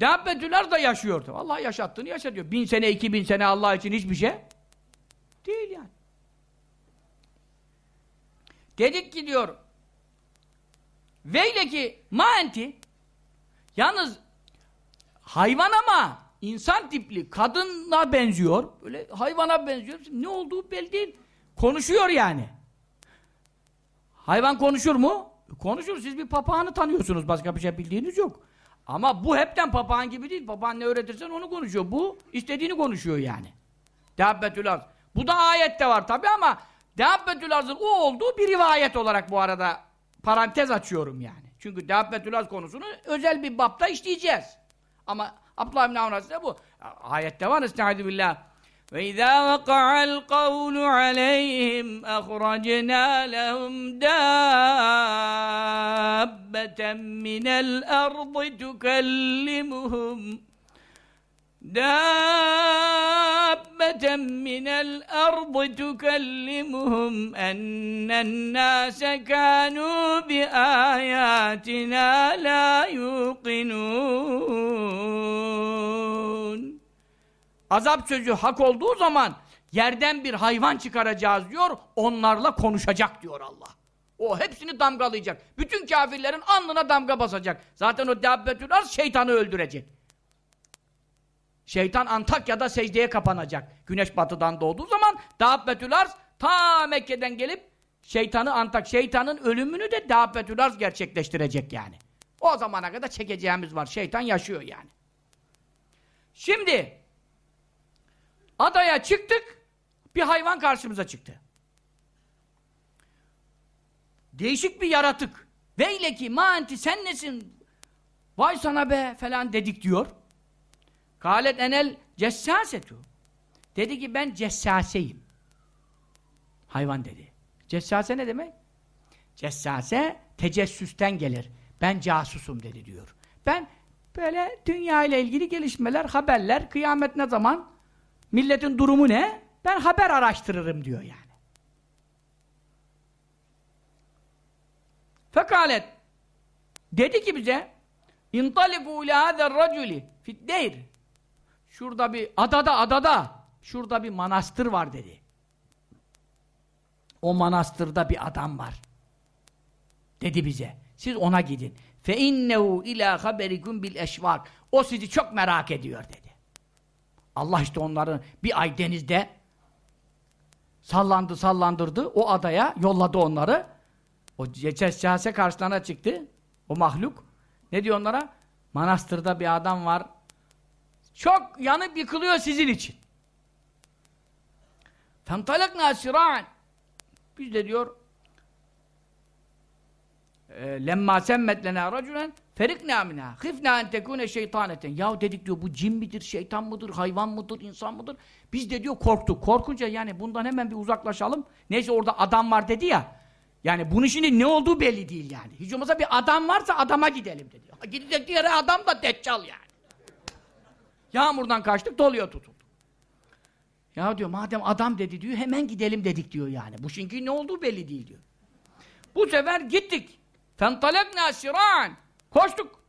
Dabbetüler da yaşıyordu. Allah yaşattığını yaşa diyor. Bin sene, iki bin sene Allah için hiçbir şey değil yani. Dedik ki diyor Veyle ki ma yalnız hayvan ama insan tipli kadına benziyor. Böyle hayvana benziyor. Ne olduğu belli değil. Konuşuyor yani. Hayvan konuşur mu? Konuşur. Siz bir papağanı tanıyorsunuz. Başka bir şey bildiğiniz yok. Ama bu hepten papağan gibi değil. Papağan ne öğretirsen onu konuşuyor. Bu istediğini konuşuyor yani. Dehabbetül arz. Bu da ayette var tabi ama Dehabbetül arzın o olduğu bir rivayet olarak bu arada parantez açıyorum yani. Çünkü Dehabbetül arz konusunu özel bir bapta işleyeceğiz. Ama Abdullah bin Avn bu. Ayette var. Estaizu billah. وَإِذَا وَقَعَ الْقَوْلُ عَلَيْهِمْ أَخْرَجْنَا لَهُمْ دَابَّةً مِنَ الْأَرْضِ تُكَلِّمُهُمْ. دَابَّةً مِنَ الْأَرْضِ تُكَلِّمُهُمْ أَنَّ النَّاسَ كَانُوا بِآيَاتِنَا لَا يُوقِنُونَ. Azap sözü hak olduğu zaman yerden bir hayvan çıkaracağız diyor, onlarla konuşacak diyor Allah. O hepsini damgalayacak. Bütün kafirlerin alnına damga basacak. Zaten o Dabbetül Arz şeytanı öldürecek. Şeytan Antakya'da secdeye kapanacak. Güneş batıdan doğduğu zaman Dabbetül Arz ta Mekke'den gelip şeytanı Antak, şeytanın ölümünü de Dabbetül Arz gerçekleştirecek yani. O zamana kadar çekeceğimiz var. Şeytan yaşıyor yani. Şimdi adaya çıktık bir hayvan karşımıza çıktı. Değişik bir yaratık. Veyle ki ma sen nesin? Vay sana be falan dedik diyor. Kalet enel cessasetu. Dedi ki ben cessaseyim. Hayvan dedi. Cessase ne demek? Cessase tecessüsten gelir. Ben casusum dedi diyor. Ben böyle dünya ile ilgili gelişmeler, haberler, kıyamet ne zaman, milletin durumu ne? Ben haber araştırırım diyor yani. Fekalet dedi ki bize İntaliku ila hazer raculi fiddeyr Şurada bir adada adada şurada bir manastır var dedi. O manastırda bir adam var. Dedi bize. Siz ona gidin. Fe innehu ila haberikum bil eşvak. O sizi çok merak ediyor dedi. Allah işte onların bir ay denizde sallandı sallandırdı. O adaya yolladı onları. O cessase karşılarına çıktı. O mahluk. Ne diyor onlara? Manastırda bir adam var. Çok yanıp yıkılıyor sizin için. فَانْطَلَقْنَا سِرَاً Biz de diyor lemma semmet lena raculen Ferikna minha. Hifna en tekune şeytaneten. Ya dedik diyor bu cin midir, şeytan mıdır, hayvan mıdır, insan mıdır? Biz de diyor korktuk. Korkunca yani bundan hemen bir uzaklaşalım. Neyse orada adam var dedi ya. Yani bunun şimdi ne olduğu belli değil yani. Hiç olmazsa bir adam varsa adama gidelim dedi. Gidecek yere adam da deccal yani. Yağmurdan kaçtık doluya tutulduk. Ya diyor madem adam dedi diyor hemen gidelim dedik diyor yani. Bu çünkü ne olduğu belli değil diyor. Bu sefer gittik. Fentalekna siran. Koştuk.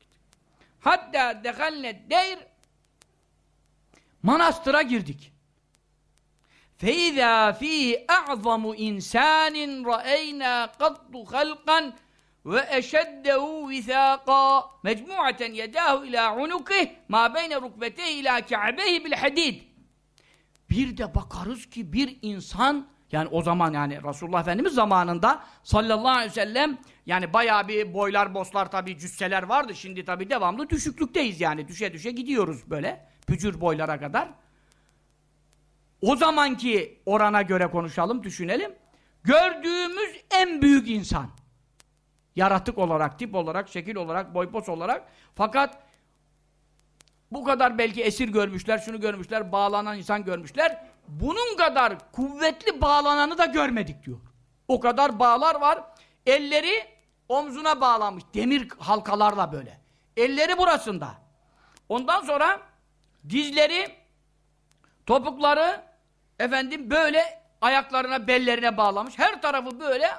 Hatta dehalne deyr manastıra girdik. فَاِذَا ف۪ي اَعْظَمُ اِنْسَانٍ رَأَيْنَا قَطُّ خَلْقًا وَاَشَدَّهُ وِثَاقًا مَجْمُعَةً يَدَاهُ اِلَى عُنُقِهِ مَا بَيْنَ رُكْبَتَيْهِ اِلَى كَعْبَيْهِ بِالْحَد۪يدِ Bir de bakarız ki bir insan Yani o zaman yani Resulullah Efendimiz zamanında sallallahu aleyhi ve sellem yani bayağı bir boylar boslar tabi cüsseler vardı. Şimdi tabi devamlı düşüklükteyiz yani. Düşe düşe gidiyoruz böyle. Pücür boylara kadar. O zamanki orana göre konuşalım, düşünelim. Gördüğümüz en büyük insan. Yaratık olarak, tip olarak, şekil olarak, boypos olarak. Fakat bu kadar belki esir görmüşler, şunu görmüşler, bağlanan insan görmüşler. Bunun kadar kuvvetli bağlananı da görmedik diyor. O kadar bağlar var. Elleri omzuna bağlanmış. Demir halkalarla böyle. Elleri burasında. Ondan sonra dizleri, topukları efendim böyle ayaklarına, bellerine bağlamış. Her tarafı böyle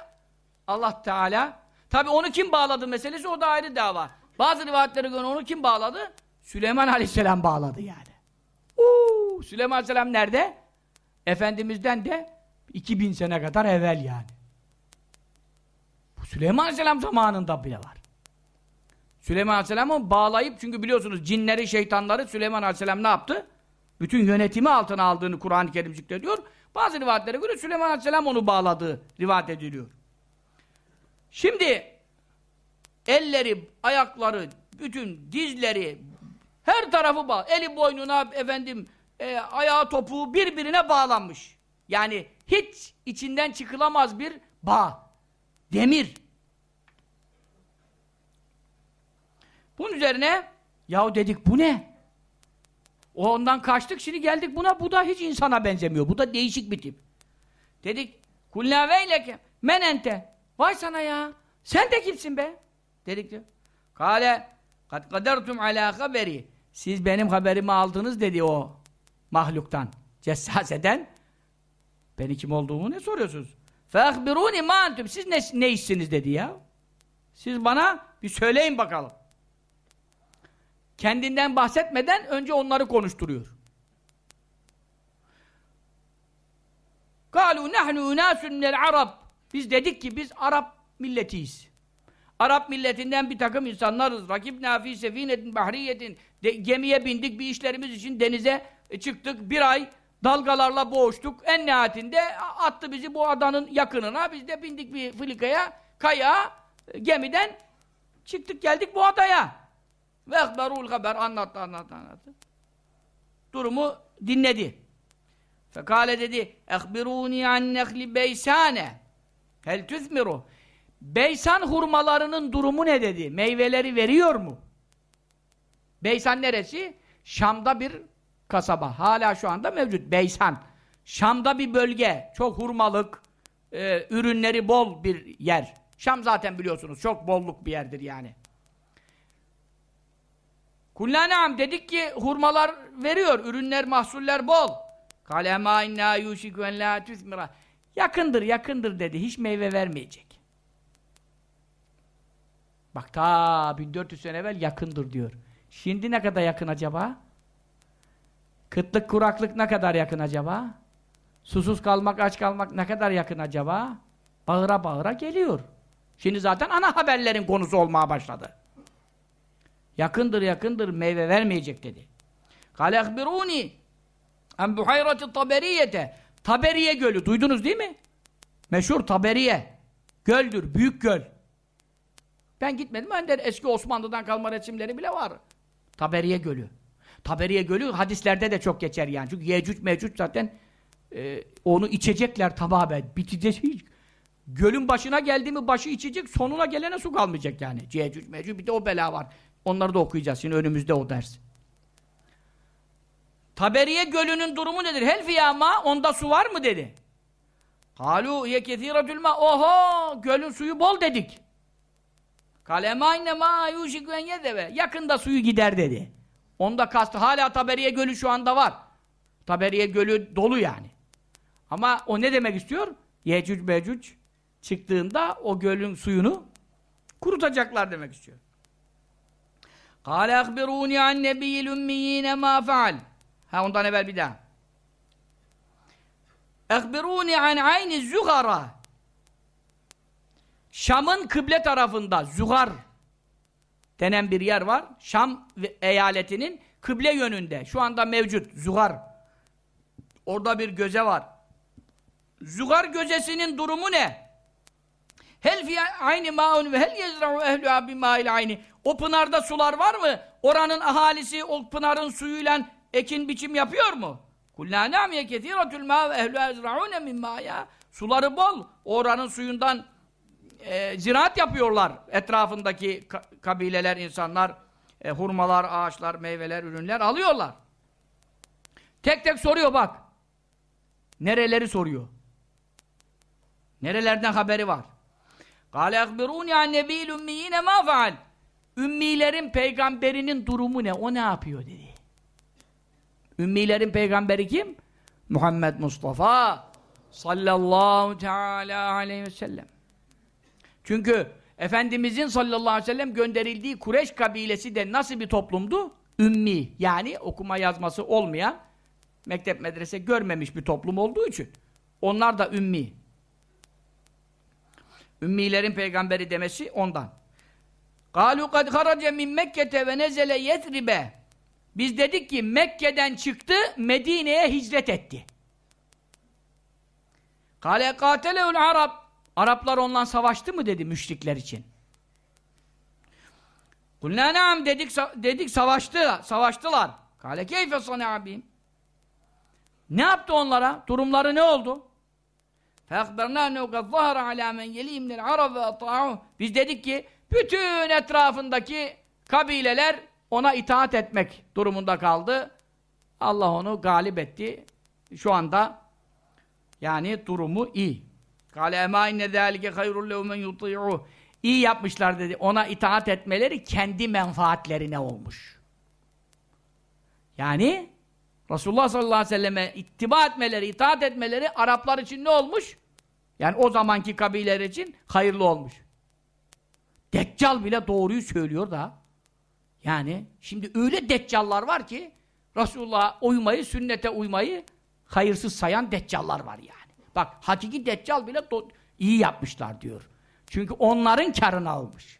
Allah Teala. Tabi onu kim bağladı meselesi o da ayrı dava. Bazı rivayetlere göre onu kim bağladı? Süleyman Aleyhisselam bağladı yani. Uuu, Süleyman Aleyhisselam nerede? Efendimiz'den de 2000 sene kadar evvel yani. Bu Süleyman Aleyhisselam zamanında bile var. Süleyman Aleyhisselam'ı bağlayıp çünkü biliyorsunuz cinleri, şeytanları Süleyman Aleyhisselam ne yaptı? Bütün yönetimi altına aldığını Kur'an-ı Kerim zikrediyor. Bazı rivayetlere göre Süleyman Aleyhisselam onu bağladığı rivayet ediliyor. Şimdi elleri, ayakları, bütün dizleri, her tarafı bağlı. Eli boynuna efendim e, ayağı topuğu birbirine bağlanmış. Yani hiç içinden çıkılamaz bir bağ. Demir. Bunun üzerine yahu dedik bu ne? O ondan kaçtık şimdi geldik buna bu da hiç insana benzemiyor. Bu da değişik bir tip. Dedik kullâ veyleke men ente vay sana ya sen de kimsin be? Dedik diyor. Kale kad kadertum alâ haberi siz benim haberimi aldınız dedi o mahluktan, cessaseden. Beni kim olduğumu ne soruyorsunuz? فَاَخْبِرُونِ مَا antum Siz ne, ne işsiniz dedi ya. Siz bana bir söyleyin bakalım. Kendinden bahsetmeden önce onları konuşturuyor. قَالُوا نَحْنُ اُنَاسٌ مِنَ الْعَرَبِ Biz dedik ki biz Arap milletiyiz. Arap milletinden bir takım insanlarız. Rakip nafi sefinetin bahriyetin. De, gemiye bindik bir işlerimiz için denize e, çıktık. Bir ay dalgalarla boğuştuk. En nihayetinde attı bizi bu adanın yakınına. Biz de bindik bir filikaya, kaya, e, gemiden çıktık geldik bu adaya. Ve ekberul haber anlattı anlattı anlattı. Durumu dinledi. Fekale dedi, ekbiruni an beysane. Hel tüzmiru. Beysan hurmalarının durumu ne dedi? Meyveleri veriyor mu? Beysan neresi? Şam'da bir kasaba. Hala şu anda mevcut. Beysan. Şam'da bir bölge. Çok hurmalık, e, ürünleri bol bir yer. Şam zaten biliyorsunuz çok bolluk bir yerdir yani. Kullanam dedik ki hurmalar veriyor. Ürünler, mahsuller bol. Kale ma inna yushiku en la tüzmira. Yakındır, yakındır dedi. Hiç meyve vermeyecek. Bak ta 1400 sene evvel yakındır diyor. Şimdi ne kadar yakın acaba? Kıtlık, kuraklık ne kadar yakın acaba? Susuz kalmak, aç kalmak ne kadar yakın acaba? Bağıra bağıra geliyor. Şimdi zaten ana haberlerin konusu olmaya başladı. Yakındır, yakındır, meyve vermeyecek dedi. Kale ehbiruni en buhayrati taberiyete Taberiye gölü, duydunuz değil mi? Meşhur Taberiye. Göldür, büyük göl. Ben gitmedim. Önde eski Osmanlı'dan kalma resimleri bile var. Taberiye Gölü. Taberiye Gölü hadislerde de çok geçer yani. Çünkü Yecüc Mecüc zaten e, onu içecekler tababen. Bitecek hiç. Gölün başına geldi mi başı içecek, sonuna gelene su kalmayacak yani. Yecüc Mecüc bir de o bela var. Onları da okuyacağız şimdi önümüzde o ders. Taberiye Gölü'nün durumu nedir? Hel fiyama onda su var mı dedi. Kalu ye kethiratül ma. Oho gölün suyu bol dedik. Kalemâine mâ yûşikven yedeve. Yakında suyu gider dedi. Onda kastı. Hala Taberiye Gölü şu anda var. Taberiye Gölü dolu yani. Ama o ne demek istiyor? Yecüc Mecüc çıktığında o gölün suyunu kurutacaklar demek istiyor. Kâle ehbirûni an nebiyyil ümmiyîne mâ feal. Ha ondan evvel bir daha. Ehbirûni an ayni zügara. Şam'ın kıble tarafında Zuhar denen bir yer var. Şam eyaletinin kıble yönünde. Şu anda mevcut Zuhar. Orada bir göze var. Zügar gözesinin durumu ne? Hel fi ayni ma'un ve hel yezra'u ehluha bima'il ayni. O pınarda sular var mı? Oranın ahalisi o pınarın suyuyla ekin biçim yapıyor mu? Kullâ nâmiye ketîratül mâ ve ehluha yezra'ûne min mâya. Suları bol. Oranın suyundan e, ziraat yapıyorlar. Etrafındaki ka kabileler, insanlar e, hurmalar, ağaçlar, meyveler, ürünler alıyorlar. Tek tek soruyor bak. Nereleri soruyor. Nerelerden haberi var. Kâle ekbirûni an nebîl ümmiyîne mâ faal. Ümmilerin peygamberinin durumu ne? O ne yapıyor dedi. Ümmilerin peygamberi kim? Muhammed Mustafa sallallahu teala aleyhi ve sellem. Çünkü Efendimizin sallallahu aleyhi ve sellem gönderildiği Kureş kabilesi de nasıl bir toplumdu? Ümmi. Yani okuma yazması olmayan, mektep medrese görmemiş bir toplum olduğu için. Onlar da ümmi. Ümmilerin peygamberi demesi ondan. قَالُوا قَدْ خَرَجَ مِنْ مَكَّةَ وَنَزَلَ يَثْرِبَ Biz dedik ki Mekke'den çıktı, Medine'ye hicret etti. قَالَ قَاتَلَهُ Arap Araplar onunla savaştı mı dedi müşrikler için. Kulna naam dedik, dedik savaştı, savaştılar. Kale keyfe sana abim. Ne yaptı onlara? Durumları ne oldu? Biz dedik ki bütün etrafındaki kabileler ona itaat etmek durumunda kaldı. Allah onu galip etti. Şu anda yani durumu iyi. Kale ema inne zâlike hayrul lehu men yuti'uh. İyi yapmışlar dedi. Ona itaat etmeleri kendi menfaatlerine olmuş. Yani Resulullah sallallahu aleyhi ve selleme ittiba etmeleri, itaat etmeleri Araplar için ne olmuş? Yani o zamanki kabileler için hayırlı olmuş. Deccal bile doğruyu söylüyor da. Yani şimdi öyle deccallar var ki Resulullah'a uymayı, sünnete uymayı hayırsız sayan deccallar var yani. Bak hakiki deccal bile iyi yapmışlar diyor. Çünkü onların karını almış.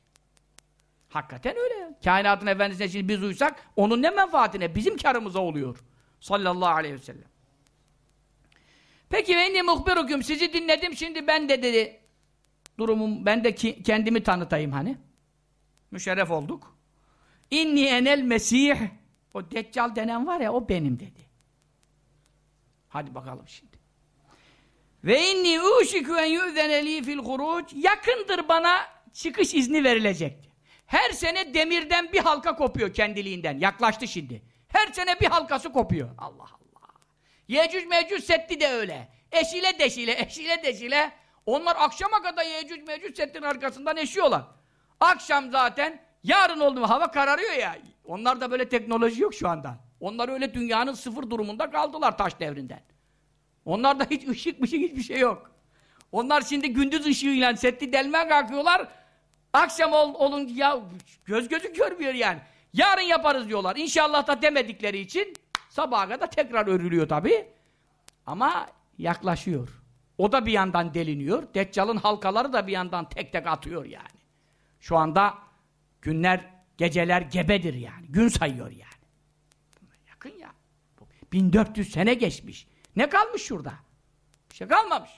Hakikaten öyle. Kainatın efendisine şimdi biz uysak onun ne menfaatine? Bizim karımıza oluyor. Sallallahu aleyhi ve sellem. Peki ve inni muhbirukum sizi dinledim şimdi ben de dedi durumum ben de ki, kendimi tanıtayım hani. Müşerref olduk. İnni enel mesih o deccal denen var ya o benim dedi. Hadi bakalım şimdi. Ve inni uşiku en yu'zene li fil huruc yakındır bana çıkış izni verilecekti. Her sene demirden bir halka kopuyor kendiliğinden. Yaklaştı şimdi. Her sene bir halkası kopuyor. Allah Allah. Yecüc mecüc setti de öyle. Eşile deşile, eşile deşile. Onlar akşama kadar Yecüc mecüc settin arkasından eşiyorlar. Akşam zaten yarın oldu mu hava kararıyor ya. Onlar da böyle teknoloji yok şu anda. Onlar öyle dünyanın sıfır durumunda kaldılar taş devrinden. Onlarda hiç ışık mışık hiçbir şey yok. Onlar şimdi gündüz ışığıyla setti delmeye kalkıyorlar. Akşam ol, olun ya göz gözü görmüyor yani. Yarın yaparız diyorlar. İnşallah da demedikleri için sabaha kadar tekrar örülüyor tabi. Ama yaklaşıyor. O da bir yandan deliniyor. Deccal'ın halkaları da bir yandan tek tek atıyor yani. Şu anda günler, geceler gebedir yani. Gün sayıyor yani. Yakın ya. 1400 sene geçmiş. Ne kalmış şurada? Bir şey kalmamış.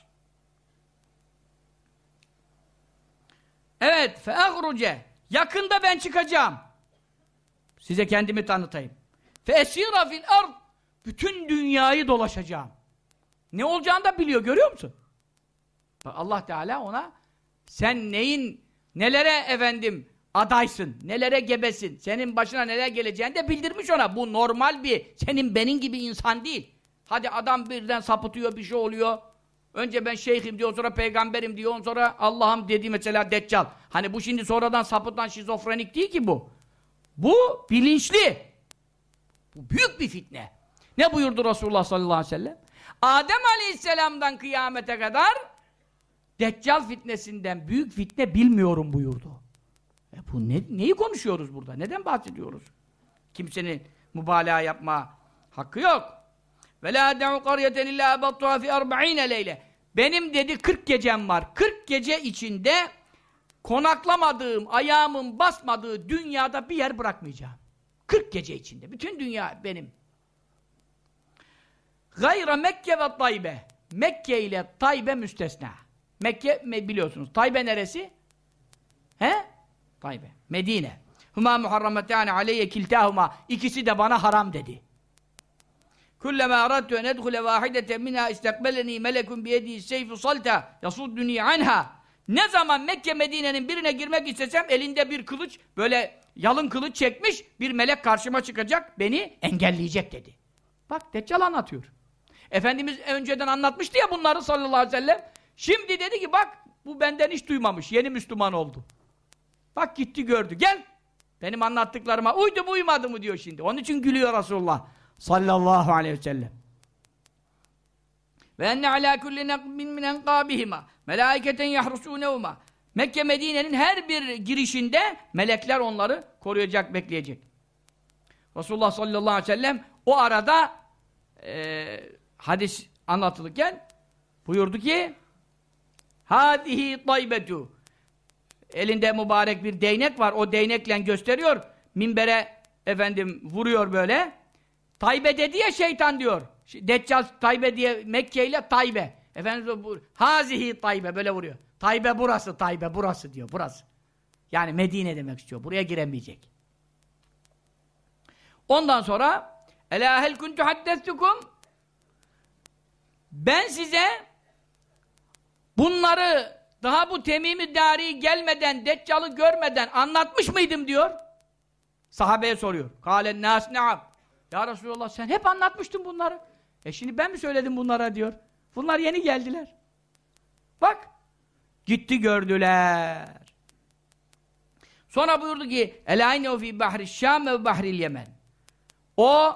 Evet, fe'agruce. Yakında ben çıkacağım. Size kendimi tanıtayım. Fe'esira fil ard. Bütün dünyayı dolaşacağım. Ne olacağını da biliyor, görüyor musun? Allah Teala ona sen neyin, nelere efendim adaysın, nelere gebesin, senin başına neler geleceğini de bildirmiş ona. Bu normal bir, senin benim gibi insan değil. Hadi adam birden sapıtıyor, bir şey oluyor. Önce ben şeyhim diyor, sonra peygamberim diyor, sonra Allah'ım dedi mesela Deccal. Hani bu şimdi sonradan sapıtan şizofrenik değil ki bu. Bu bilinçli. Bu büyük bir fitne. Ne buyurdu Resulullah sallallahu aleyhi ve sellem? Adem aleyhisselamdan kıyamete kadar Deccal fitnesinden büyük fitne bilmiyorum buyurdu. E bu ne, neyi konuşuyoruz burada? Neden bahsediyoruz? Kimsenin mübalağa yapma hakkı yok. Ve la da'u qaryeten illa abattuha fi 40 leyle. Benim dedi 40 gecem var. 40 gece içinde konaklamadığım, ayağımın basmadığı dünyada bir yer bırakmayacağım. 40 gece içinde. Bütün dünya benim. Gayra Mekke ve Taybe. Mekke ile Taybe müstesna. Mekke biliyorsunuz. Taybe neresi? He? Taybe. Medine. Huma muharrametâne aleyye kiltâhuma. İkisi de bana haram dedi. Kullama aradtu en edhule vahideten minha istekbeleni melekun biyedihi seyfu salta yasudduni anha. Ne zaman Mekke Medine'nin birine girmek istesem elinde bir kılıç böyle yalın kılıç çekmiş bir melek karşıma çıkacak beni engelleyecek dedi. Bak Deccal anlatıyor. Efendimiz önceden anlatmıştı ya bunları sallallahu aleyhi ve sellem. Şimdi dedi ki bak bu benden hiç duymamış. Yeni Müslüman oldu. Bak gitti gördü. Gel. Benim anlattıklarıma uydu mu uymadı mı diyor şimdi. Onun için gülüyor Resulullah sallallahu aleyhi ve sellem. Ve enne alâ kulli nekbin min enkâbihima melâiketen yahrusûnevma Mekke Medine'nin her bir girişinde melekler onları koruyacak, bekleyecek. Resulullah sallallahu aleyhi ve sellem o arada e, hadis anlatılırken buyurdu ki Hâzihi taybetu elinde mübarek bir değnek var. O değnekle gösteriyor. Minbere efendim vuruyor böyle. Taybe dedi ya şeytan diyor. Deccal Taybe diye Mekke ile Taybe. Efendim bu hazihi Taybe böyle vuruyor. Taybe burası, Taybe burası diyor. Burası. Yani Medine demek istiyor. Buraya giremeyecek. Ondan sonra Ela hel kuntu haddestukum Ben size bunları daha bu Temim-i Dari gelmeden, Deccal'ı görmeden anlatmış mıydım diyor. Sahabeye soruyor. Kâlen nâs ne'am. Ya Resulallah sen hep anlatmıştın bunları. E şimdi ben mi söyledim bunlara diyor. Bunlar yeni geldiler. Bak. Gitti gördüler. Sonra buyurdu ki Elâinehu fî bahri Şâm ve bahril Yemen. O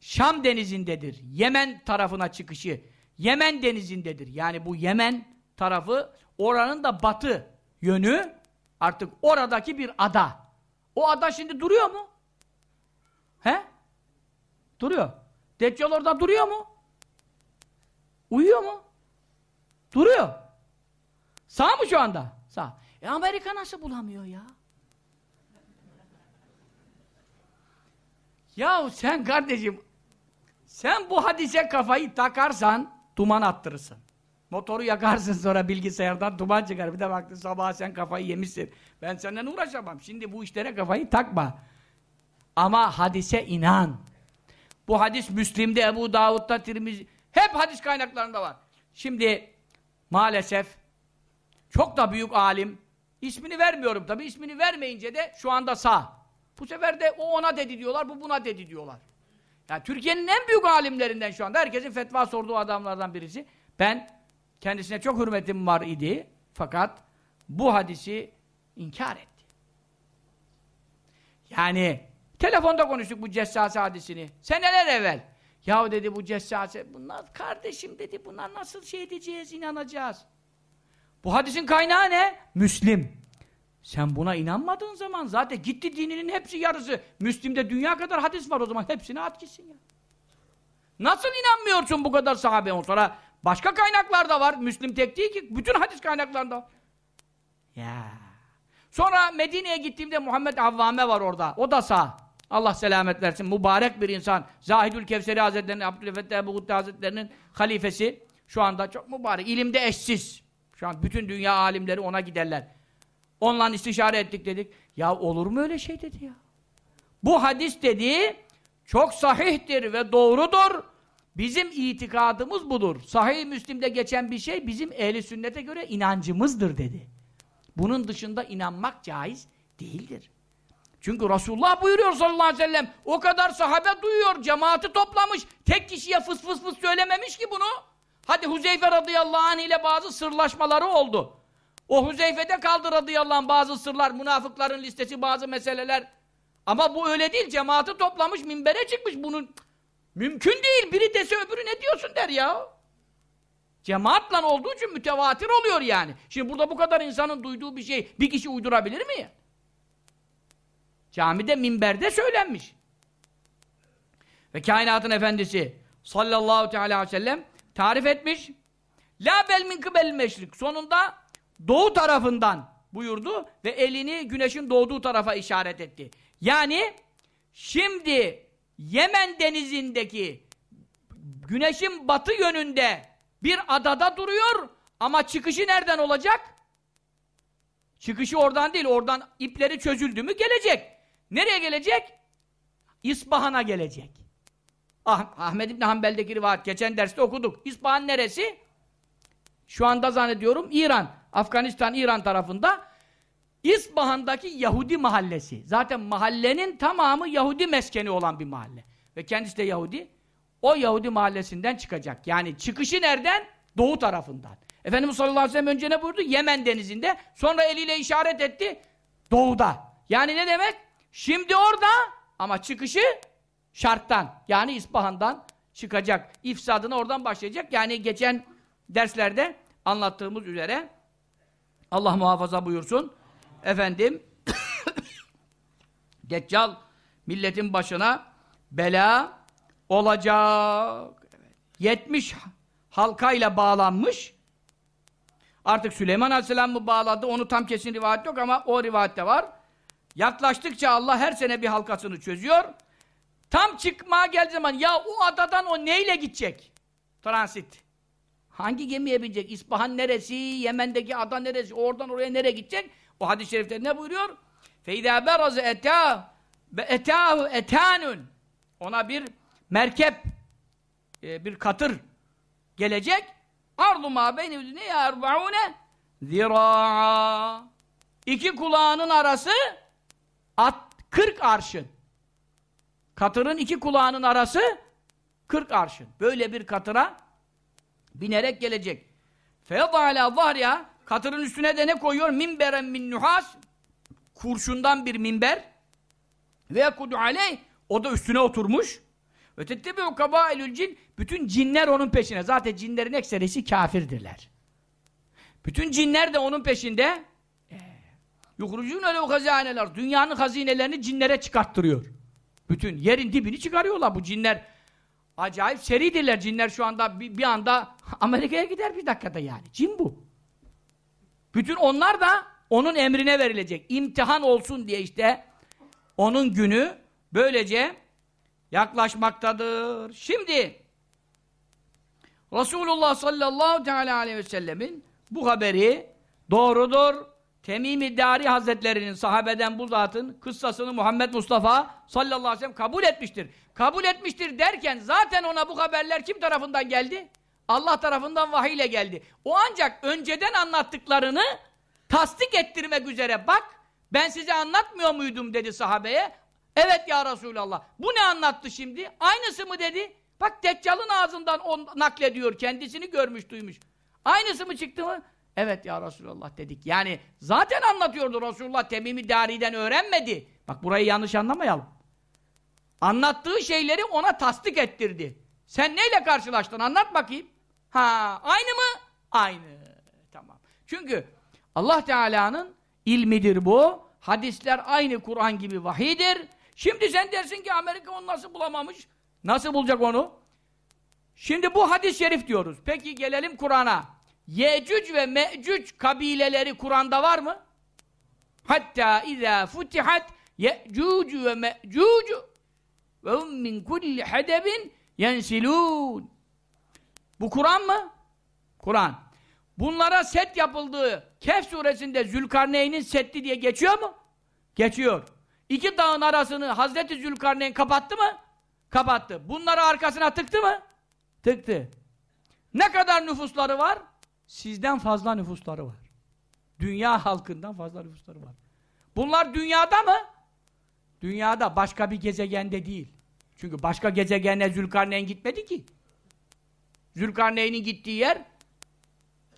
Şam denizindedir. Yemen tarafına çıkışı Yemen denizindedir. Yani bu Yemen tarafı oranın da batı yönü artık oradaki bir ada. O ada şimdi duruyor mu? He? Duruyor. Deccal orada duruyor mu? Uyuyor mu? Duruyor. Sağ mı şu anda? Sağ. E Amerika nasıl bulamıyor ya? Yahu sen kardeşim sen bu hadise kafayı takarsan duman attırırsın. Motoru yakarsın sonra bilgisayardan duman çıkar. Bir de baktın sabah sen kafayı yemişsin. Ben senden uğraşamam. Şimdi bu işlere kafayı takma. Ama hadise inan. Bu hadis Müslim'de, Ebu Davud'da, Tirmizi, hep hadis kaynaklarında var. Şimdi maalesef çok da büyük alim, ismini vermiyorum tabi, ismini vermeyince de şu anda sağ. Bu sefer de o ona dedi diyorlar, bu buna dedi diyorlar. Yani Türkiye'nin en büyük alimlerinden şu anda, herkesin fetva sorduğu adamlardan birisi. Ben kendisine çok hürmetim var idi, fakat bu hadisi inkar etti. Yani Telefonda konuştuk bu cessase hadisini. Seneler evvel. Yahu dedi bu cessase, bunlar kardeşim dedi, buna nasıl şey edeceğiz, inanacağız. Bu hadisin kaynağı ne? Müslim. Sen buna inanmadığın zaman zaten gitti dininin hepsi yarısı. Müslim'de dünya kadar hadis var o zaman hepsini at gitsin ya. Nasıl inanmıyorsun bu kadar sahabe? Sonra başka kaynaklar da var. Müslim tek değil ki. Bütün hadis kaynaklarında var. Ya. Sonra Medine'ye gittiğimde Muhammed Avvame var orada. O da sağ. Allah selamet versin. Mübarek bir insan. Zahidül Kevseri Hazretleri'nin, Abdülfettah Ebu Gutti Hazretleri'nin halifesi. Şu anda çok mübarek. İlimde eşsiz. Şu an bütün dünya alimleri ona giderler. Onunla istişare ettik dedik. Ya olur mu öyle şey dedi ya. Bu hadis dedi çok sahihtir ve doğrudur. Bizim itikadımız budur. Sahih Müslim'de geçen bir şey bizim ehli sünnete göre inancımızdır dedi. Bunun dışında inanmak caiz değildir. Çünkü Resulullah buyuruyor sallallahu aleyhi ve sellem o kadar sahabe duyuyor, cemaati toplamış, tek kişiye fıs fıs fıs söylememiş ki bunu. Hadi Huzeyfe radıyallahu anh ile bazı sırlaşmaları oldu. O Huzeyfe'de kaldı radıyallahu anh bazı sırlar, münafıkların listesi, bazı meseleler. Ama bu öyle değil, cemaati toplamış, minbere çıkmış bunun. Mümkün değil, biri dese öbürü ne diyorsun der ya. Cemaatla olduğu için mütevatir oluyor yani. Şimdi burada bu kadar insanın duyduğu bir şey bir kişi uydurabilir mi? Camide, minberde söylenmiş. Ve kainatın efendisi sallallahu teala aleyhi ve sellem tarif etmiş. La bel min kıbel meşrik. Sonunda doğu tarafından buyurdu ve elini güneşin doğduğu tarafa işaret etti. Yani şimdi Yemen denizindeki güneşin batı yönünde Bir adada duruyor ama çıkışı nereden olacak? Çıkışı oradan değil, oradan ipleri çözüldü mü gelecek. Nereye gelecek? İspahan'a gelecek. Ah, Ahmed İbni Hanbel'deki rivayet, geçen derste okuduk. İspahan neresi? Şu anda zannediyorum İran, Afganistan, İran tarafında İspahan'daki Yahudi mahallesi. Zaten mahallenin tamamı Yahudi meskeni olan bir mahalle. Ve kendisi de Yahudi. O Yahudi mahallesinden çıkacak. Yani çıkışı nereden? Doğu tarafından. Efendimiz sallallahu aleyhi ve sellem önce ne buyurdu? Yemen denizinde. Sonra eliyle işaret etti. Doğuda. Yani ne demek? Şimdi orada ama çıkışı şarttan. Yani İspahan'dan çıkacak. İfsadına oradan başlayacak. Yani geçen derslerde anlattığımız üzere Allah muhafaza buyursun. Efendim <coughs> Deccal milletin başına bela olacak. Evet. 70 halkayla bağlanmış. Artık Süleyman Aleyhisselam mı bağladı? Onu tam kesin rivayet yok ama o rivayette var. Yaklaştıkça Allah her sene bir halkasını çözüyor. Tam çıkmaya geldiği zaman ya o adadan o neyle gidecek? Transit. Hangi gemiye binecek? İspahan neresi? Yemen'deki ada neresi? Oradan oraya nereye gidecek? O hadis-i şerifte ne buyuruyor? فَاِذَا بَرَزَ اَتَاهُ بَاَتَاهُ اَتَانٌ Ona bir merkep, e, bir katır gelecek. Ardu ma beyni yüzüne yerbaune zira'a. İki kulağının arası at, 40 arşın. Katırın iki kulağının arası 40 arşın. Böyle bir katıra binerek gelecek. Feyadâ alâ zahriya katırın üstüne de ne koyuyor? Minberen min nuhas kurşundan bir minber ve yakudu aleyh o da üstüne oturmuş ve tettebi'u kabâilül cin bütün cinler onun peşine. Zaten cinlerin ekserisi kafirdirler. Bütün cinler de onun peşinde yuhrucûne lev hazâneler dünyanın hazinelerini cinlere çıkarttırıyor. Bütün yerin dibini çıkarıyorlar bu cinler. Acayip seridirler cinler şu anda bir, bir anda <laughs> Amerika'ya gider bir dakikada yani. Cin bu. Bütün onlar da onun emrine verilecek. İmtihan olsun diye işte onun günü böylece yaklaşmaktadır. Şimdi Resulullah sallallahu teala aleyhi ve sellemin bu haberi doğrudur. Temim-i Dari Hazretlerinin sahabeden bu zatın kıssasını Muhammed Mustafa sallallahu aleyhi ve sellem kabul etmiştir. Kabul etmiştir derken zaten ona bu haberler kim tarafından geldi? Allah tarafından vahiy ile geldi. O ancak önceden anlattıklarını tasdik ettirmek üzere bak ben size anlatmıyor muydum dedi sahabeye. Evet ya Resulallah. Bu ne anlattı şimdi? Aynısı mı dedi? Bak Deccal'ın ağzından on naklediyor. Kendisini görmüş duymuş. Aynısı mı çıktı mı? Evet ya Resulallah dedik. Yani zaten anlatıyordu Resulullah Temimi Dari'den öğrenmedi. Bak burayı yanlış anlamayalım. Anlattığı şeyleri ona tasdik ettirdi. Sen neyle karşılaştın? Anlat bakayım. Ha, aynı mı? Aynı. Tamam. Çünkü Allah Teala'nın ilmidir bu. Hadisler aynı Kur'an gibi vahidir. Şimdi sen dersin ki Amerika onu nasıl bulamamış? Nasıl bulacak onu? Şimdi bu hadis-i şerif diyoruz. Peki gelelim Kur'an'a. Yecüc ve Mecüc kabileleri Kur'an'da var mı? Hatta izâ futihat Yecüc ve Mecüc ve hum min kulli hedebin yensilûn. Bu Kur'an mı? Kur'an. Bunlara set yapıldığı Kehf suresinde Zülkarneyn'in setti diye geçiyor mu? Geçiyor. İki dağın arasını Hazreti Zülkarneyn kapattı mı? Kapattı. Bunları arkasına tıktı mı? Tıktı. Ne kadar nüfusları var? Sizden fazla nüfusları var. Dünya halkından fazla nüfusları var. Bunlar dünyada mı? Dünyada, başka bir gezegende değil. Çünkü başka gezegene Zülkarneyn gitmedi ki. Zülkarneyn'in gittiği yer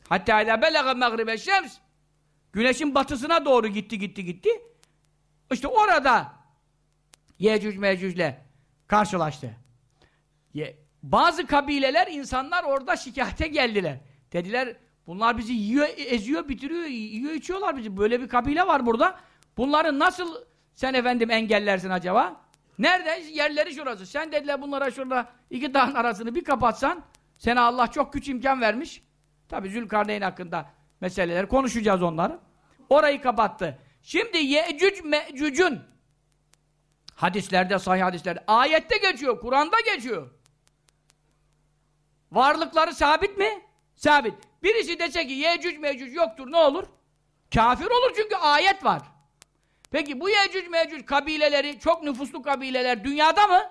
hatta ile belaga mağribe şems güneşin batısına doğru gitti gitti gitti. İşte orada Yecüc Mecüc'le karşılaştı. Ye bazı kabileler, insanlar orada şikayete geldiler. Dediler, bunlar bizi yiyor, eziyor, bitiriyor, yiyor, içiyorlar bizi. Böyle bir kabile var burada. Bunları nasıl sen efendim engellersin acaba? Nerede? Yerleri şurası. Sen dediler bunlara şurada iki dağın arasını bir kapatsan, sana Allah çok güç imkan vermiş. Tabi Zülkarneyn hakkında meseleler konuşacağız onları. Orayı kapattı. Şimdi Yecüc Mecüc'ün hadislerde, sahih hadislerde, ayette geçiyor, Kur'an'da geçiyor. Varlıkları sabit mi? Sabit. Birisi dese ki Yecüc Mecüc yoktur ne olur? Kafir olur çünkü ayet var. Peki bu Yecüc Mecüc kabileleri, çok nüfuslu kabileler dünyada mı?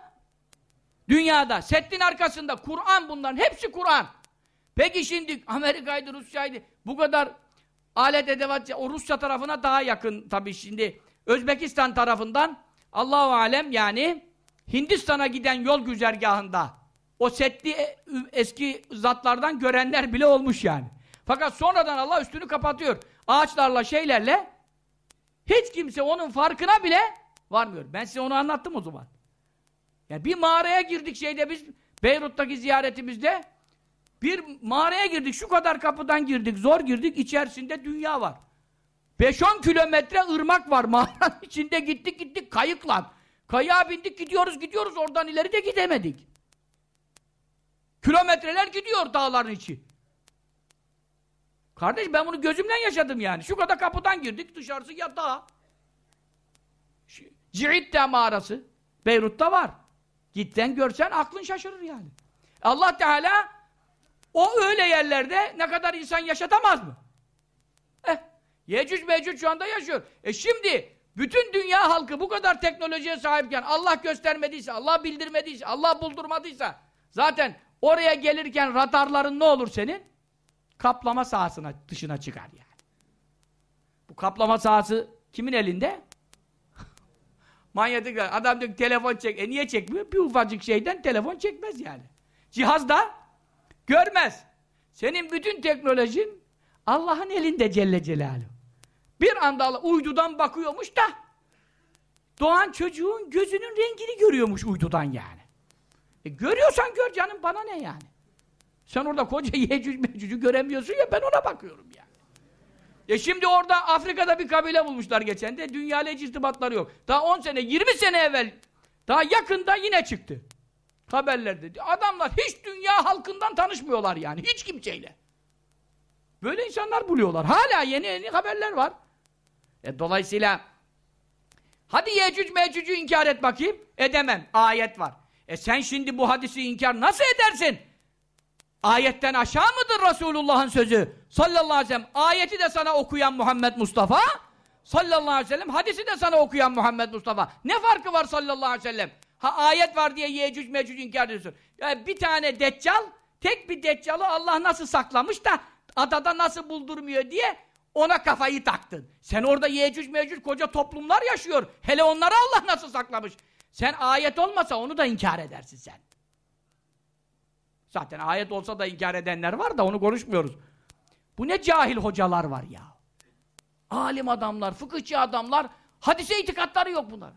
Dünyada. Settin arkasında. Kur'an bunların. Hepsi Kur'an. Peki şimdi Amerika'ydı, Rusya'ydı. Bu kadar alet edevat o Rusya tarafına daha yakın tabii şimdi. Özbekistan tarafından Allahu alem yani Hindistan'a giden yol güzergahında o setli e, eski zatlardan görenler bile olmuş yani. Fakat sonradan Allah üstünü kapatıyor. Ağaçlarla şeylerle hiç kimse onun farkına bile varmıyor. Ben size onu anlattım o zaman. Yani bir mağaraya girdik şeyde biz Beyrut'taki ziyaretimizde bir mağaraya girdik. Şu kadar kapıdan girdik. Zor girdik. içerisinde dünya var. 5-10 kilometre ırmak var. <laughs> Mağaranın içinde gittik gittik kayıkla. Kayığa bindik gidiyoruz gidiyoruz. Oradan ileri de gidemedik. Kilometreler gidiyor dağların içi. Kardeş ben bunu gözümden yaşadım yani. Şu kadar kapıdan girdik. Dışarısı ya dağ. Ciidde mağarası. Beyrut'ta var. Gitten görsen aklın şaşırır yani. Allah Teala o öyle yerlerde ne kadar insan yaşatamaz mı? Eh, Yecüc Mecüc şu anda yaşıyor. E şimdi bütün dünya halkı bu kadar teknolojiye sahipken Allah göstermediyse, Allah bildirmediyse, Allah buldurmadıysa zaten oraya gelirken radarların ne olur senin? Kaplama sahasına dışına çıkar yani. Bu kaplama sahası kimin elinde? <laughs> Manyetik adam diyor telefon çek. E niye çekmiyor? Bir ufacık şeyden telefon çekmez yani. Cihaz da görmez. Senin bütün teknolojin Allah'ın elinde Celle Celaluhu. Bir anda uydudan bakıyormuş da doğan çocuğun gözünün rengini görüyormuş uydudan yani. E görüyorsan gör canım bana ne yani. Sen orada koca <laughs> Yecüc Mecüc'ü göremiyorsun ya ben ona bakıyorum yani. E şimdi orada Afrika'da bir kabile bulmuşlar geçen de hiç irtibatları yok. Daha 10 sene 20 sene evvel daha yakında yine çıktı. Haberlerde. Adamlar hiç dünya halkından tanışmıyorlar yani. Hiç kimseyle. Böyle insanlar buluyorlar. Hala yeni yeni haberler var. E, dolayısıyla hadi Yecüc Mecüc'ü inkar et bakayım. Edemem. Ayet var. E sen şimdi bu hadisi inkar nasıl edersin? Ayetten aşağı mıdır Resulullah'ın sözü? Sallallahu aleyhi ve sellem. Ayeti de sana okuyan Muhammed Mustafa. Sallallahu aleyhi ve sellem. Hadisi de sana okuyan Muhammed Mustafa. Ne farkı var sallallahu aleyhi ve sellem? Ha ayet var diye Yecüc Mecüc inkar ediyorsun. Yani bir tane deccal, tek bir deccalı Allah nasıl saklamış da adada nasıl buldurmuyor diye ona kafayı taktın. Sen orada Yecüc Mecüc koca toplumlar yaşıyor. Hele onları Allah nasıl saklamış? Sen ayet olmasa onu da inkar edersin sen. Zaten ayet olsa da inkar edenler var da onu konuşmuyoruz. Bu ne cahil hocalar var ya. Alim adamlar, fıkıhçı adamlar, hadise itikatları yok bunlar.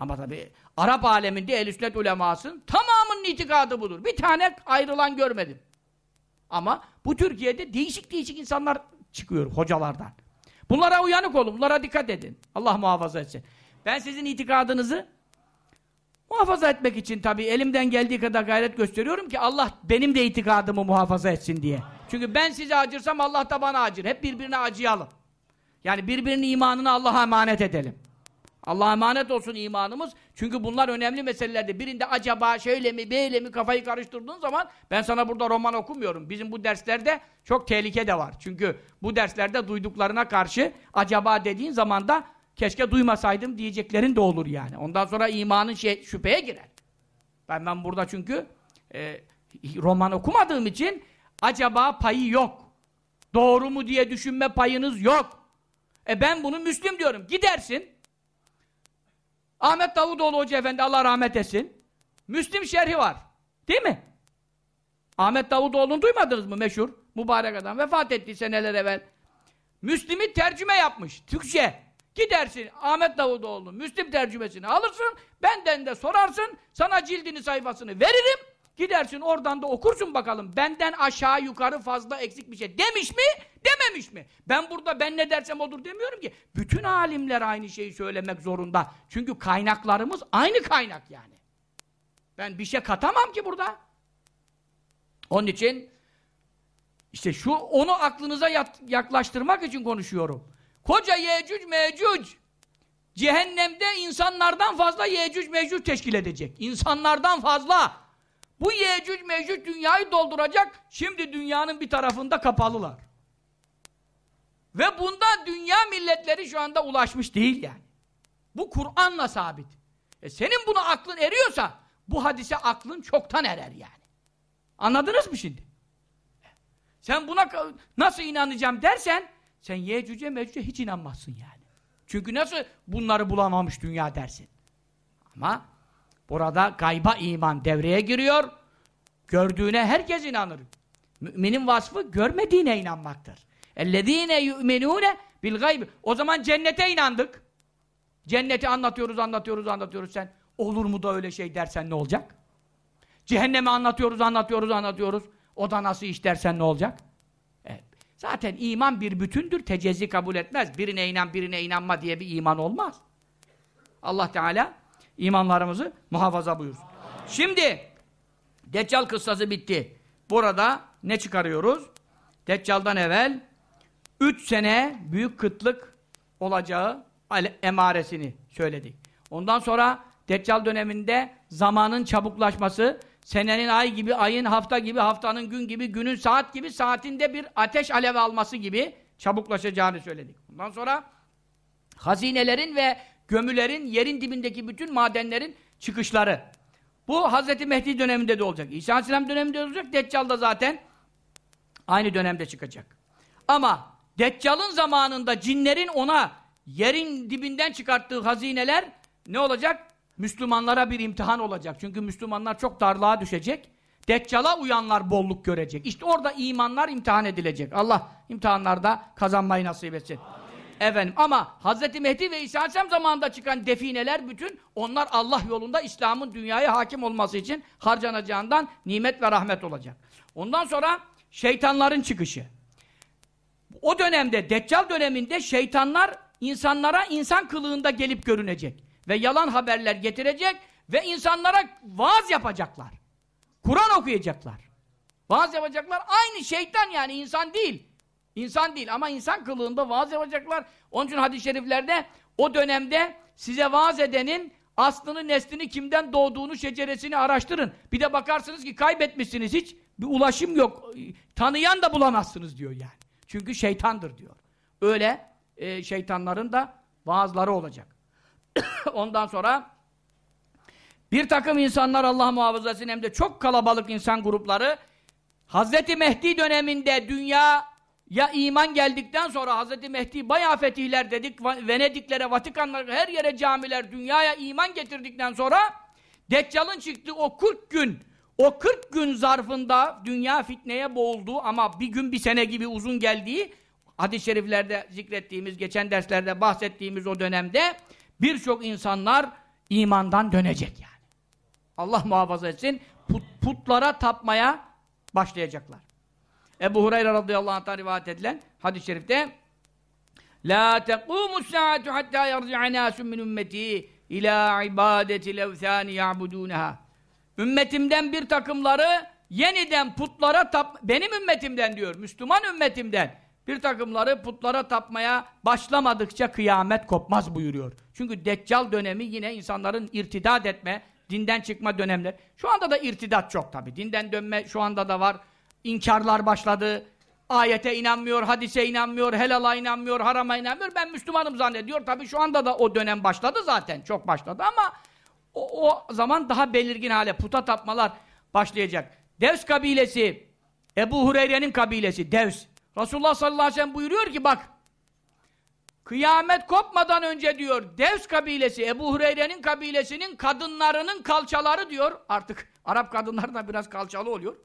Ama tabi Arap aleminde el sünnet ulemasının tamamının itikadı budur. Bir tane ayrılan görmedim. Ama bu Türkiye'de değişik değişik insanlar çıkıyor hocalardan. Bunlara uyanık olun, bunlara dikkat edin. Allah muhafaza etsin. Ben sizin itikadınızı muhafaza etmek için tabii elimden geldiği kadar gayret gösteriyorum ki Allah benim de itikadımı muhafaza etsin diye. Çünkü ben size acırsam Allah da bana acır. Hep birbirine acıyalım. Yani birbirinin imanını Allah'a emanet edelim. Allah'a emanet olsun imanımız. Çünkü bunlar önemli meselelerde. Birinde acaba şöyle mi böyle mi kafayı karıştırdığın zaman ben sana burada roman okumuyorum. Bizim bu derslerde çok tehlike de var. Çünkü bu derslerde duyduklarına karşı acaba dediğin zaman da keşke duymasaydım diyeceklerin de olur yani. Ondan sonra imanın şey, şüpheye girer. Ben ben burada çünkü e, roman okumadığım için acaba payı yok. Doğru mu diye düşünme payınız yok. E ben bunu Müslüm diyorum. Gidersin Ahmet Davutoğlu Hoca Efendi Allah rahmet etsin. Müslim şerhi var. Değil mi? Ahmet Davutoğlu'nu duymadınız mı meşhur? Mübarek adam. Vefat etti seneler evvel. Müslim'i tercüme yapmış. Türkçe. Gidersin Ahmet Davutoğlu Müslim tercümesini alırsın. Benden de sorarsın. Sana cildini sayfasını veririm. Gidersin oradan da okursun bakalım. Benden aşağı yukarı fazla eksik bir şey demiş mi? Dememiş mi? Ben burada ben ne dersem odur demiyorum ki. Bütün alimler aynı şeyi söylemek zorunda. Çünkü kaynaklarımız aynı kaynak yani. Ben bir şey katamam ki burada. Onun için işte şu onu aklınıza yaklaştırmak için konuşuyorum. Koca Yecüc Mecüc cehennemde insanlardan fazla Yecüc Mecüc teşkil edecek. İnsanlardan fazla. Bu Yecüc Mecüc dünyayı dolduracak. Şimdi dünyanın bir tarafında kapalılar. Ve bunda dünya milletleri şu anda ulaşmış değil yani. Bu Kur'an'la sabit. E senin buna aklın eriyorsa bu hadise aklın çoktan erer yani. Anladınız mı şimdi? Sen buna nasıl inanacağım dersen sen Yecüce Mecüce hiç inanmazsın yani. Çünkü nasıl bunları bulamamış dünya dersin. Ama burada gayba iman devreye giriyor. Gördüğüne herkes inanır. Müminin vasfı görmediğine inanmaktır. اَلَّذ۪ينَ يُؤْمِنُونَ بِالْغَيْبِ O zaman cennete inandık. Cenneti anlatıyoruz, anlatıyoruz, anlatıyoruz sen. Olur mu da öyle şey dersen ne olacak? Cehennemi anlatıyoruz, anlatıyoruz, anlatıyoruz. O da nasıl iş dersen ne olacak? Zaten iman bir bütündür, tecezzi kabul etmez. Birine inan, birine inanma diye bir iman olmaz. Allah Teala imanlarımızı muhafaza buyursun. Şimdi, Deccal kıssası bitti. Burada ne çıkarıyoruz? Deccal'dan evvel üç sene büyük kıtlık olacağı emaresini söyledik. Ondan sonra Deccal döneminde zamanın çabuklaşması, senenin ay gibi, ayın hafta gibi, haftanın gün gibi, günün saat gibi, saatinde bir ateş alevi alması gibi çabuklaşacağını söyledik. Ondan sonra hazinelerin ve gömülerin, yerin dibindeki bütün madenlerin çıkışları. Bu Hazreti Mehdi döneminde de olacak. İsa Aleyhisselam döneminde de olacak. Deccal da zaten aynı dönemde çıkacak. Ama Deccal'ın zamanında cinlerin ona yerin dibinden çıkarttığı hazineler ne olacak? Müslümanlara bir imtihan olacak. Çünkü Müslümanlar çok darlığa düşecek. Deccal'a uyanlar bolluk görecek. İşte orada imanlar imtihan edilecek. Allah imtihanlarda kazanmayı nasip etsin. Amin. Efendim ama Hz. Mehdi ve İsa Aleyhisselam zamanında çıkan defineler bütün onlar Allah yolunda İslam'ın dünyaya hakim olması için harcanacağından nimet ve rahmet olacak. Ondan sonra şeytanların çıkışı. O dönemde, Deccal döneminde şeytanlar insanlara insan kılığında gelip görünecek. Ve yalan haberler getirecek ve insanlara vaaz yapacaklar. Kur'an okuyacaklar. Vaaz yapacaklar. Aynı şeytan yani insan değil. İnsan değil ama insan kılığında vaaz yapacaklar. Onun için hadis-i şeriflerde o dönemde size vaaz edenin aslını, neslini, kimden doğduğunu, şeceresini araştırın. Bir de bakarsınız ki kaybetmişsiniz hiç. Bir ulaşım yok. Tanıyan da bulamazsınız diyor yani. Çünkü şeytandır diyor. Öyle e, şeytanların da vaazları olacak. <coughs> Ondan sonra bir takım insanlar Allah muhafaza etsin hem de çok kalabalık insan grupları Hazreti Mehdi döneminde dünya ya iman geldikten sonra Hazreti Mehdi bayağı fetihler dedik Venediklere, Vatikanlara, her yere camiler dünyaya iman getirdikten sonra Deccal'ın çıktığı o 40 gün o 40 gün zarfında dünya fitneye boğuldu. Ama bir gün bir sene gibi uzun geldiği hadis-i şeriflerde zikrettiğimiz, geçen derslerde bahsettiğimiz o dönemde birçok insanlar imandan dönecek yani. Allah muhafaza etsin put, putlara tapmaya başlayacaklar. Ebu Hureyre radıyallahu anh'tan rivayet edilen hadis-i şerifte La tequmu saatu hatta yarci'a nasun min ümmeti ila ibadeti levthani ya'budunaha Ümmetimden bir takımları yeniden putlara tap benim ümmetimden diyor. Müslüman ümmetimden bir takımları putlara tapmaya başlamadıkça kıyamet kopmaz buyuruyor. Çünkü Deccal dönemi yine insanların irtidat etme, dinden çıkma dönemler. Şu anda da irtidat çok tabi. Dinden dönme şu anda da var. İnkarlar başladı. Ayete inanmıyor, hadise inanmıyor, helala inanmıyor, harama inanmıyor. Ben Müslümanım zannediyor. Tabi şu anda da o dönem başladı zaten. Çok başladı ama o, o zaman daha belirgin hale puta tapmalar başlayacak. Devs kabilesi, Ebu Hureyre'nin kabilesi, Devs. Resulullah sallallahu aleyhi ve sellem buyuruyor ki bak, kıyamet kopmadan önce diyor, Devs kabilesi, Ebu Hureyre'nin kabilesinin kadınlarının kalçaları diyor, artık Arap kadınları da biraz kalçalı oluyor.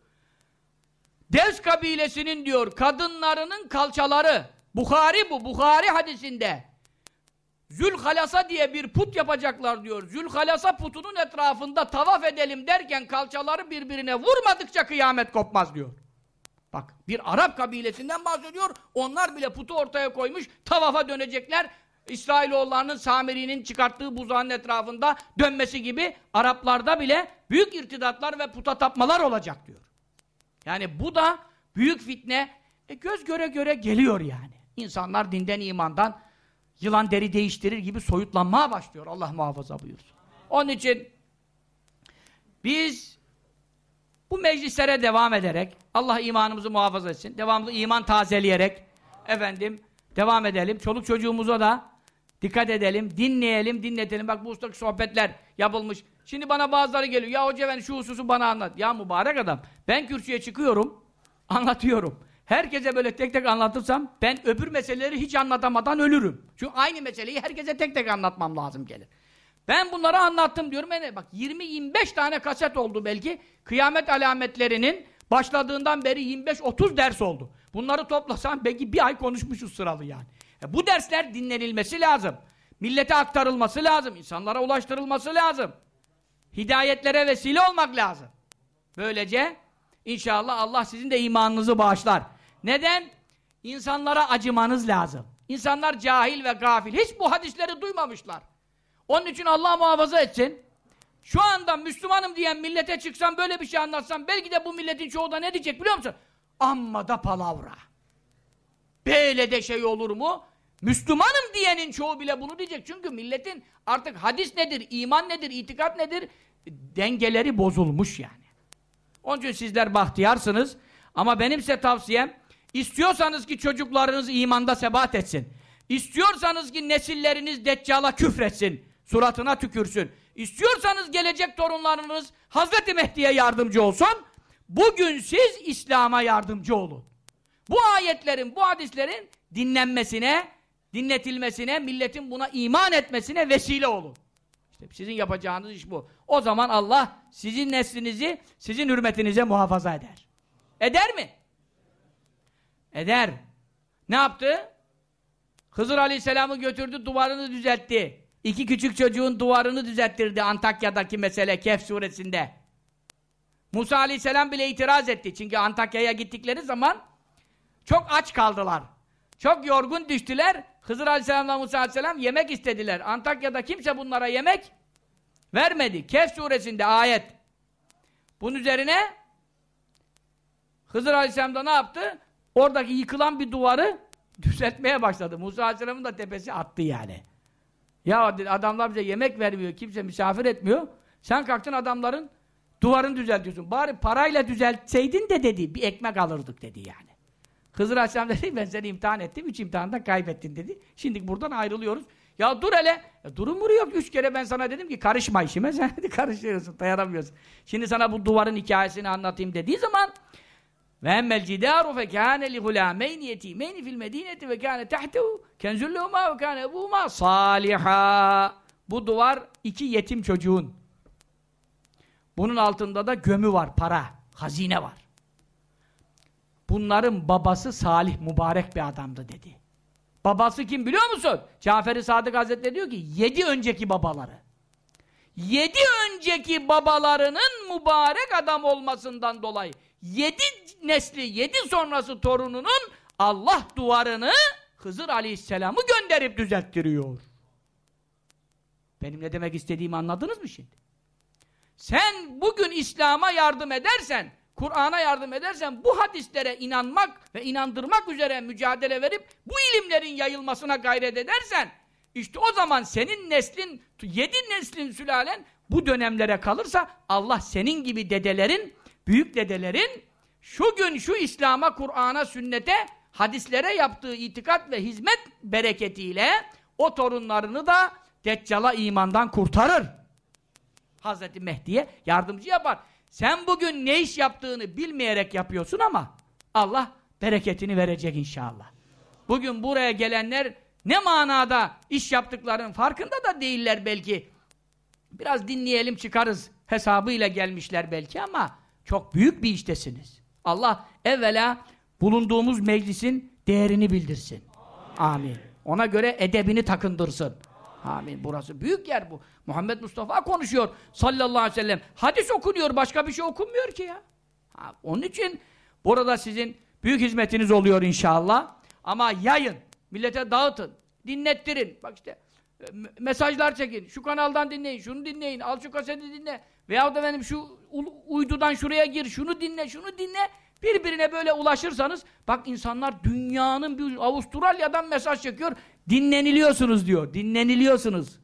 Devs kabilesinin diyor, kadınlarının kalçaları, Bukhari bu, Bukhari hadisinde, Zülhalasa diye bir put yapacaklar diyor. Zülhalasa putunun etrafında tavaf edelim derken kalçaları birbirine vurmadıkça kıyamet kopmaz diyor. Bak bir Arap kabilesinden bahsediyor. Onlar bile putu ortaya koymuş. Tavafa dönecekler. İsrailoğullarının Samiri'nin çıkarttığı buzağın etrafında dönmesi gibi Araplarda bile büyük irtidatlar ve puta tapmalar olacak diyor. Yani bu da büyük fitne e, göz göre göre geliyor yani. İnsanlar dinden imandan yılan deri değiştirir gibi soyutlanmaya başlıyor. Allah muhafaza buyursun. Onun için biz bu meclislere devam ederek, Allah imanımızı muhafaza etsin, devamlı iman tazeleyerek, efendim, devam edelim. Çoluk çocuğumuza da dikkat edelim, dinleyelim, dinletelim. Bak bu ustaki sohbetler yapılmış. Şimdi bana bazıları geliyor, ya hoca ben şu hususu bana anlat. Ya mübarek adam, ben kürsüye çıkıyorum, <laughs> anlatıyorum. Herkese böyle tek tek anlatırsam, ben öbür meseleleri hiç anlatamadan ölürüm. Çünkü aynı meseleyi herkese tek tek anlatmam lazım gelir. Ben bunları anlattım diyorum. Yani bak 20-25 tane kaset oldu belki. Kıyamet alametlerinin başladığından beri 25-30 ders oldu. Bunları toplasam belki bir ay konuşmuşuz sıralı yani. E bu dersler dinlenilmesi lazım. Millete aktarılması lazım. insanlara ulaştırılması lazım. Hidayetlere vesile olmak lazım. Böylece inşallah Allah sizin de imanınızı bağışlar. Neden? İnsanlara acımanız lazım. İnsanlar cahil ve gafil. Hiç bu hadisleri duymamışlar. Onun için Allah muhafaza etsin. Şu anda Müslümanım diyen millete çıksam böyle bir şey anlatsam belki de bu milletin çoğu da ne diyecek biliyor musun? Amma da palavra. Böyle de şey olur mu? Müslümanım diyenin çoğu bile bunu diyecek. Çünkü milletin artık hadis nedir, iman nedir, itikat nedir? Dengeleri bozulmuş yani. Onun için sizler bahtiyarsınız. Ama benim size tavsiyem istiyorsanız ki çocuklarınız imanda sebat etsin. İstiyorsanız ki nesilleriniz deccala küfretsin. Suratına tükürsün. İstiyorsanız gelecek torunlarınız Hazreti Mehdi'ye yardımcı olsun. Bugün siz İslam'a yardımcı olun. Bu ayetlerin, bu hadislerin dinlenmesine, dinletilmesine, milletin buna iman etmesine vesile olun. İşte sizin yapacağınız iş bu. O zaman Allah sizin neslinizi, sizin hürmetinize muhafaza eder. Eder mi? Eder. Ne yaptı? Hızır Aleyhisselam'ı götürdü, duvarını düzeltti. İki küçük çocuğun duvarını düzelttirdi Antakya'daki mesele Kehf suresinde. Musa Aleyhisselam bile itiraz etti. Çünkü Antakya'ya gittikleri zaman çok aç kaldılar. Çok yorgun düştüler. Hızır Aleyhisselam'la Musa Aleyhisselam yemek istediler. Antakya'da kimse bunlara yemek vermedi. Kehf suresinde ayet. Bunun üzerine Hızır Aleyhisselam da ne yaptı? Oradaki yıkılan bir duvarı <laughs> düzeltmeye başladı. Musa Aleyhisselam'ın da tepesi attı yani. Ya adamlar bize yemek vermiyor, kimse misafir etmiyor. Sen kalktın adamların duvarını düzeltiyorsun. Bari parayla düzeltseydin de dedi, bir ekmek alırdık dedi yani. Hızır Aleyhisselam dedi, ben seni imtihan ettim, üç imtihanda kaybettin dedi. Şimdi buradan ayrılıyoruz. Ya dur hele, ya durum vuruyor. Üç kere ben sana dedim ki karışma işime, sen <laughs> karışıyorsun, dayanamıyorsun. Şimdi sana bu duvarın hikayesini anlatayım dediği zaman ve emmel cidaru fe kâne li hulâmeyni yetîmeyni fil medîneti ve kâne tehtehu kenzul lehumâ ve kâne ebûmâ sâlihâ. Bu duvar iki yetim çocuğun. Bunun altında da gömü var, para, hazine var. Bunların babası salih, mübarek bir adamdı dedi. Babası kim biliyor musun? Cafer-i Sadık Hazretleri diyor ki, yedi önceki babaları. Yedi önceki babalarının mübarek adam olmasından dolayı yedi nesli, yedi sonrası torununun Allah duvarını Hızır Aleyhisselam'ı gönderip düzelttiriyor. Benim ne demek istediğimi anladınız mı şimdi? Sen bugün İslam'a yardım edersen, Kur'an'a yardım edersen, bu hadislere inanmak ve inandırmak üzere mücadele verip bu ilimlerin yayılmasına gayret edersen, işte o zaman senin neslin, yedi neslin sülalen bu dönemlere kalırsa Allah senin gibi dedelerin, büyük dedelerin şu gün şu İslam'a, Kur'an'a, sünnete, hadislere yaptığı itikat ve hizmet bereketiyle o torunlarını da Deccal'a imandan kurtarır. Hazreti Mehdi'ye yardımcı yapar. Sen bugün ne iş yaptığını bilmeyerek yapıyorsun ama Allah bereketini verecek inşallah. Bugün buraya gelenler ne manada iş yaptıklarının farkında da değiller belki. Biraz dinleyelim çıkarız hesabıyla gelmişler belki ama çok büyük bir iştesiniz. Allah evvela bulunduğumuz meclisin değerini bildirsin. Amin. Ona göre edebini takındırsın. Amin. Burası büyük yer bu. Muhammed Mustafa konuşuyor sallallahu aleyhi ve sellem. Hadis okunuyor. Başka bir şey okunmuyor ki ya. Ha, onun için burada sizin büyük hizmetiniz oluyor inşallah. Ama yayın. Millete dağıtın. Dinlettirin. Bak işte mesajlar çekin. Şu kanaldan dinleyin. Şunu dinleyin. Al şu kaseti dinle. Veyahut efendim şu uydudan şuraya gir. Şunu dinle. Şunu dinle. Birbirine böyle ulaşırsanız bak insanlar dünyanın bir Avustralya'dan mesaj çekiyor. Dinleniliyorsunuz diyor. Dinleniliyorsunuz.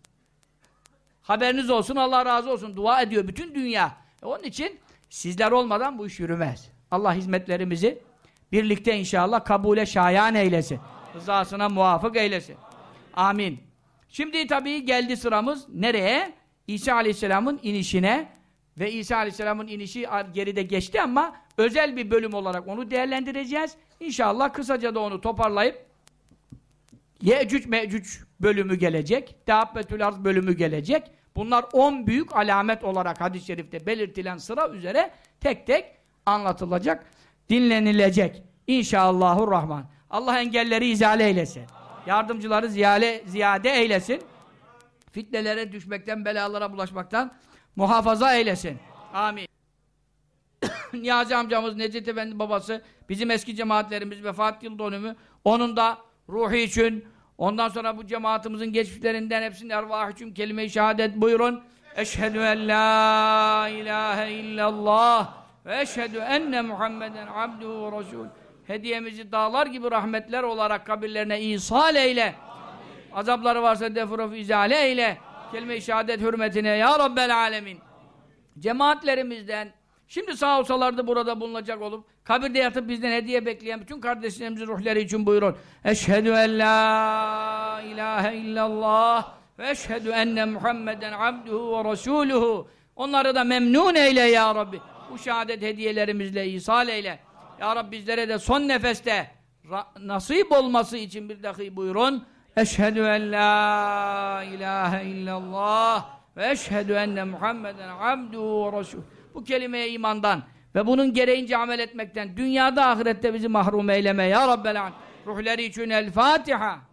Haberiniz olsun. Allah razı olsun. Dua ediyor bütün dünya. E onun için Sizler olmadan bu iş yürümez. Allah hizmetlerimizi birlikte inşallah kabule şayan eylesin. Rızasına muvafık eylesin. Amin. Şimdi tabii geldi sıramız nereye? İsa Aleyhisselam'ın inişine ve İsa Aleyhisselam'ın inişi geride geçti ama özel bir bölüm olarak onu değerlendireceğiz. İnşallah kısaca da onu toparlayıp Yecüc Mecüc bölümü gelecek. Dehabbetül Arz bölümü gelecek. Bunlar on büyük alamet olarak hadis-i şerifte belirtilen sıra üzere tek tek anlatılacak, dinlenilecek. İnşallahurrahman. Allah engelleri izale eylesin. Yardımcıları ziyale, ziyade eylesin. Fitnelere düşmekten, belalara bulaşmaktan muhafaza eylesin. Amin. <coughs> Niyazi amcamız, Necdet Efendi babası, bizim eski cemaatlerimiz vefat yıl dönümü, onun da ruhu için, ondan sonra bu cemaatimizin geçmişlerinden hepsinin ervah için kelime-i şehadet buyurun. Eşhedü en la ilahe illallah ve eşhedü enne Muhammeden abduhu ve resul. Hediyemizi dağlar gibi rahmetler olarak kabirlerine ihsal eyle. Azapları varsa defuruf izale eyle. Kelime-i şehadet hürmetine ya Rabbel alemin. Cemaatlerimizden Şimdi sağ olsalardı burada bulunacak olup kabirde yatıp bizden hediye bekleyen bütün kardeşlerimizin ruhları için buyurun. Eşhedü en la ilahe illallah ve eşhedü enne Muhammeden abduhu ve resuluhu. Onları da memnun eyle ya Rabbi. Bu şehadet hediyelerimizle ihsal eyle. Ya Rabbi bizlere de son nefeste nasip olması için bir dahi buyurun. Eşhedü en la ilahe illallah ve eşhedü enne Muhammeden abduhu ve resuluhu bu kelimeye imandan ve bunun gereğince amel etmekten dünyada ahirette bizi mahrum eyleme ya Rabbel. Ruhları için El Fatiha.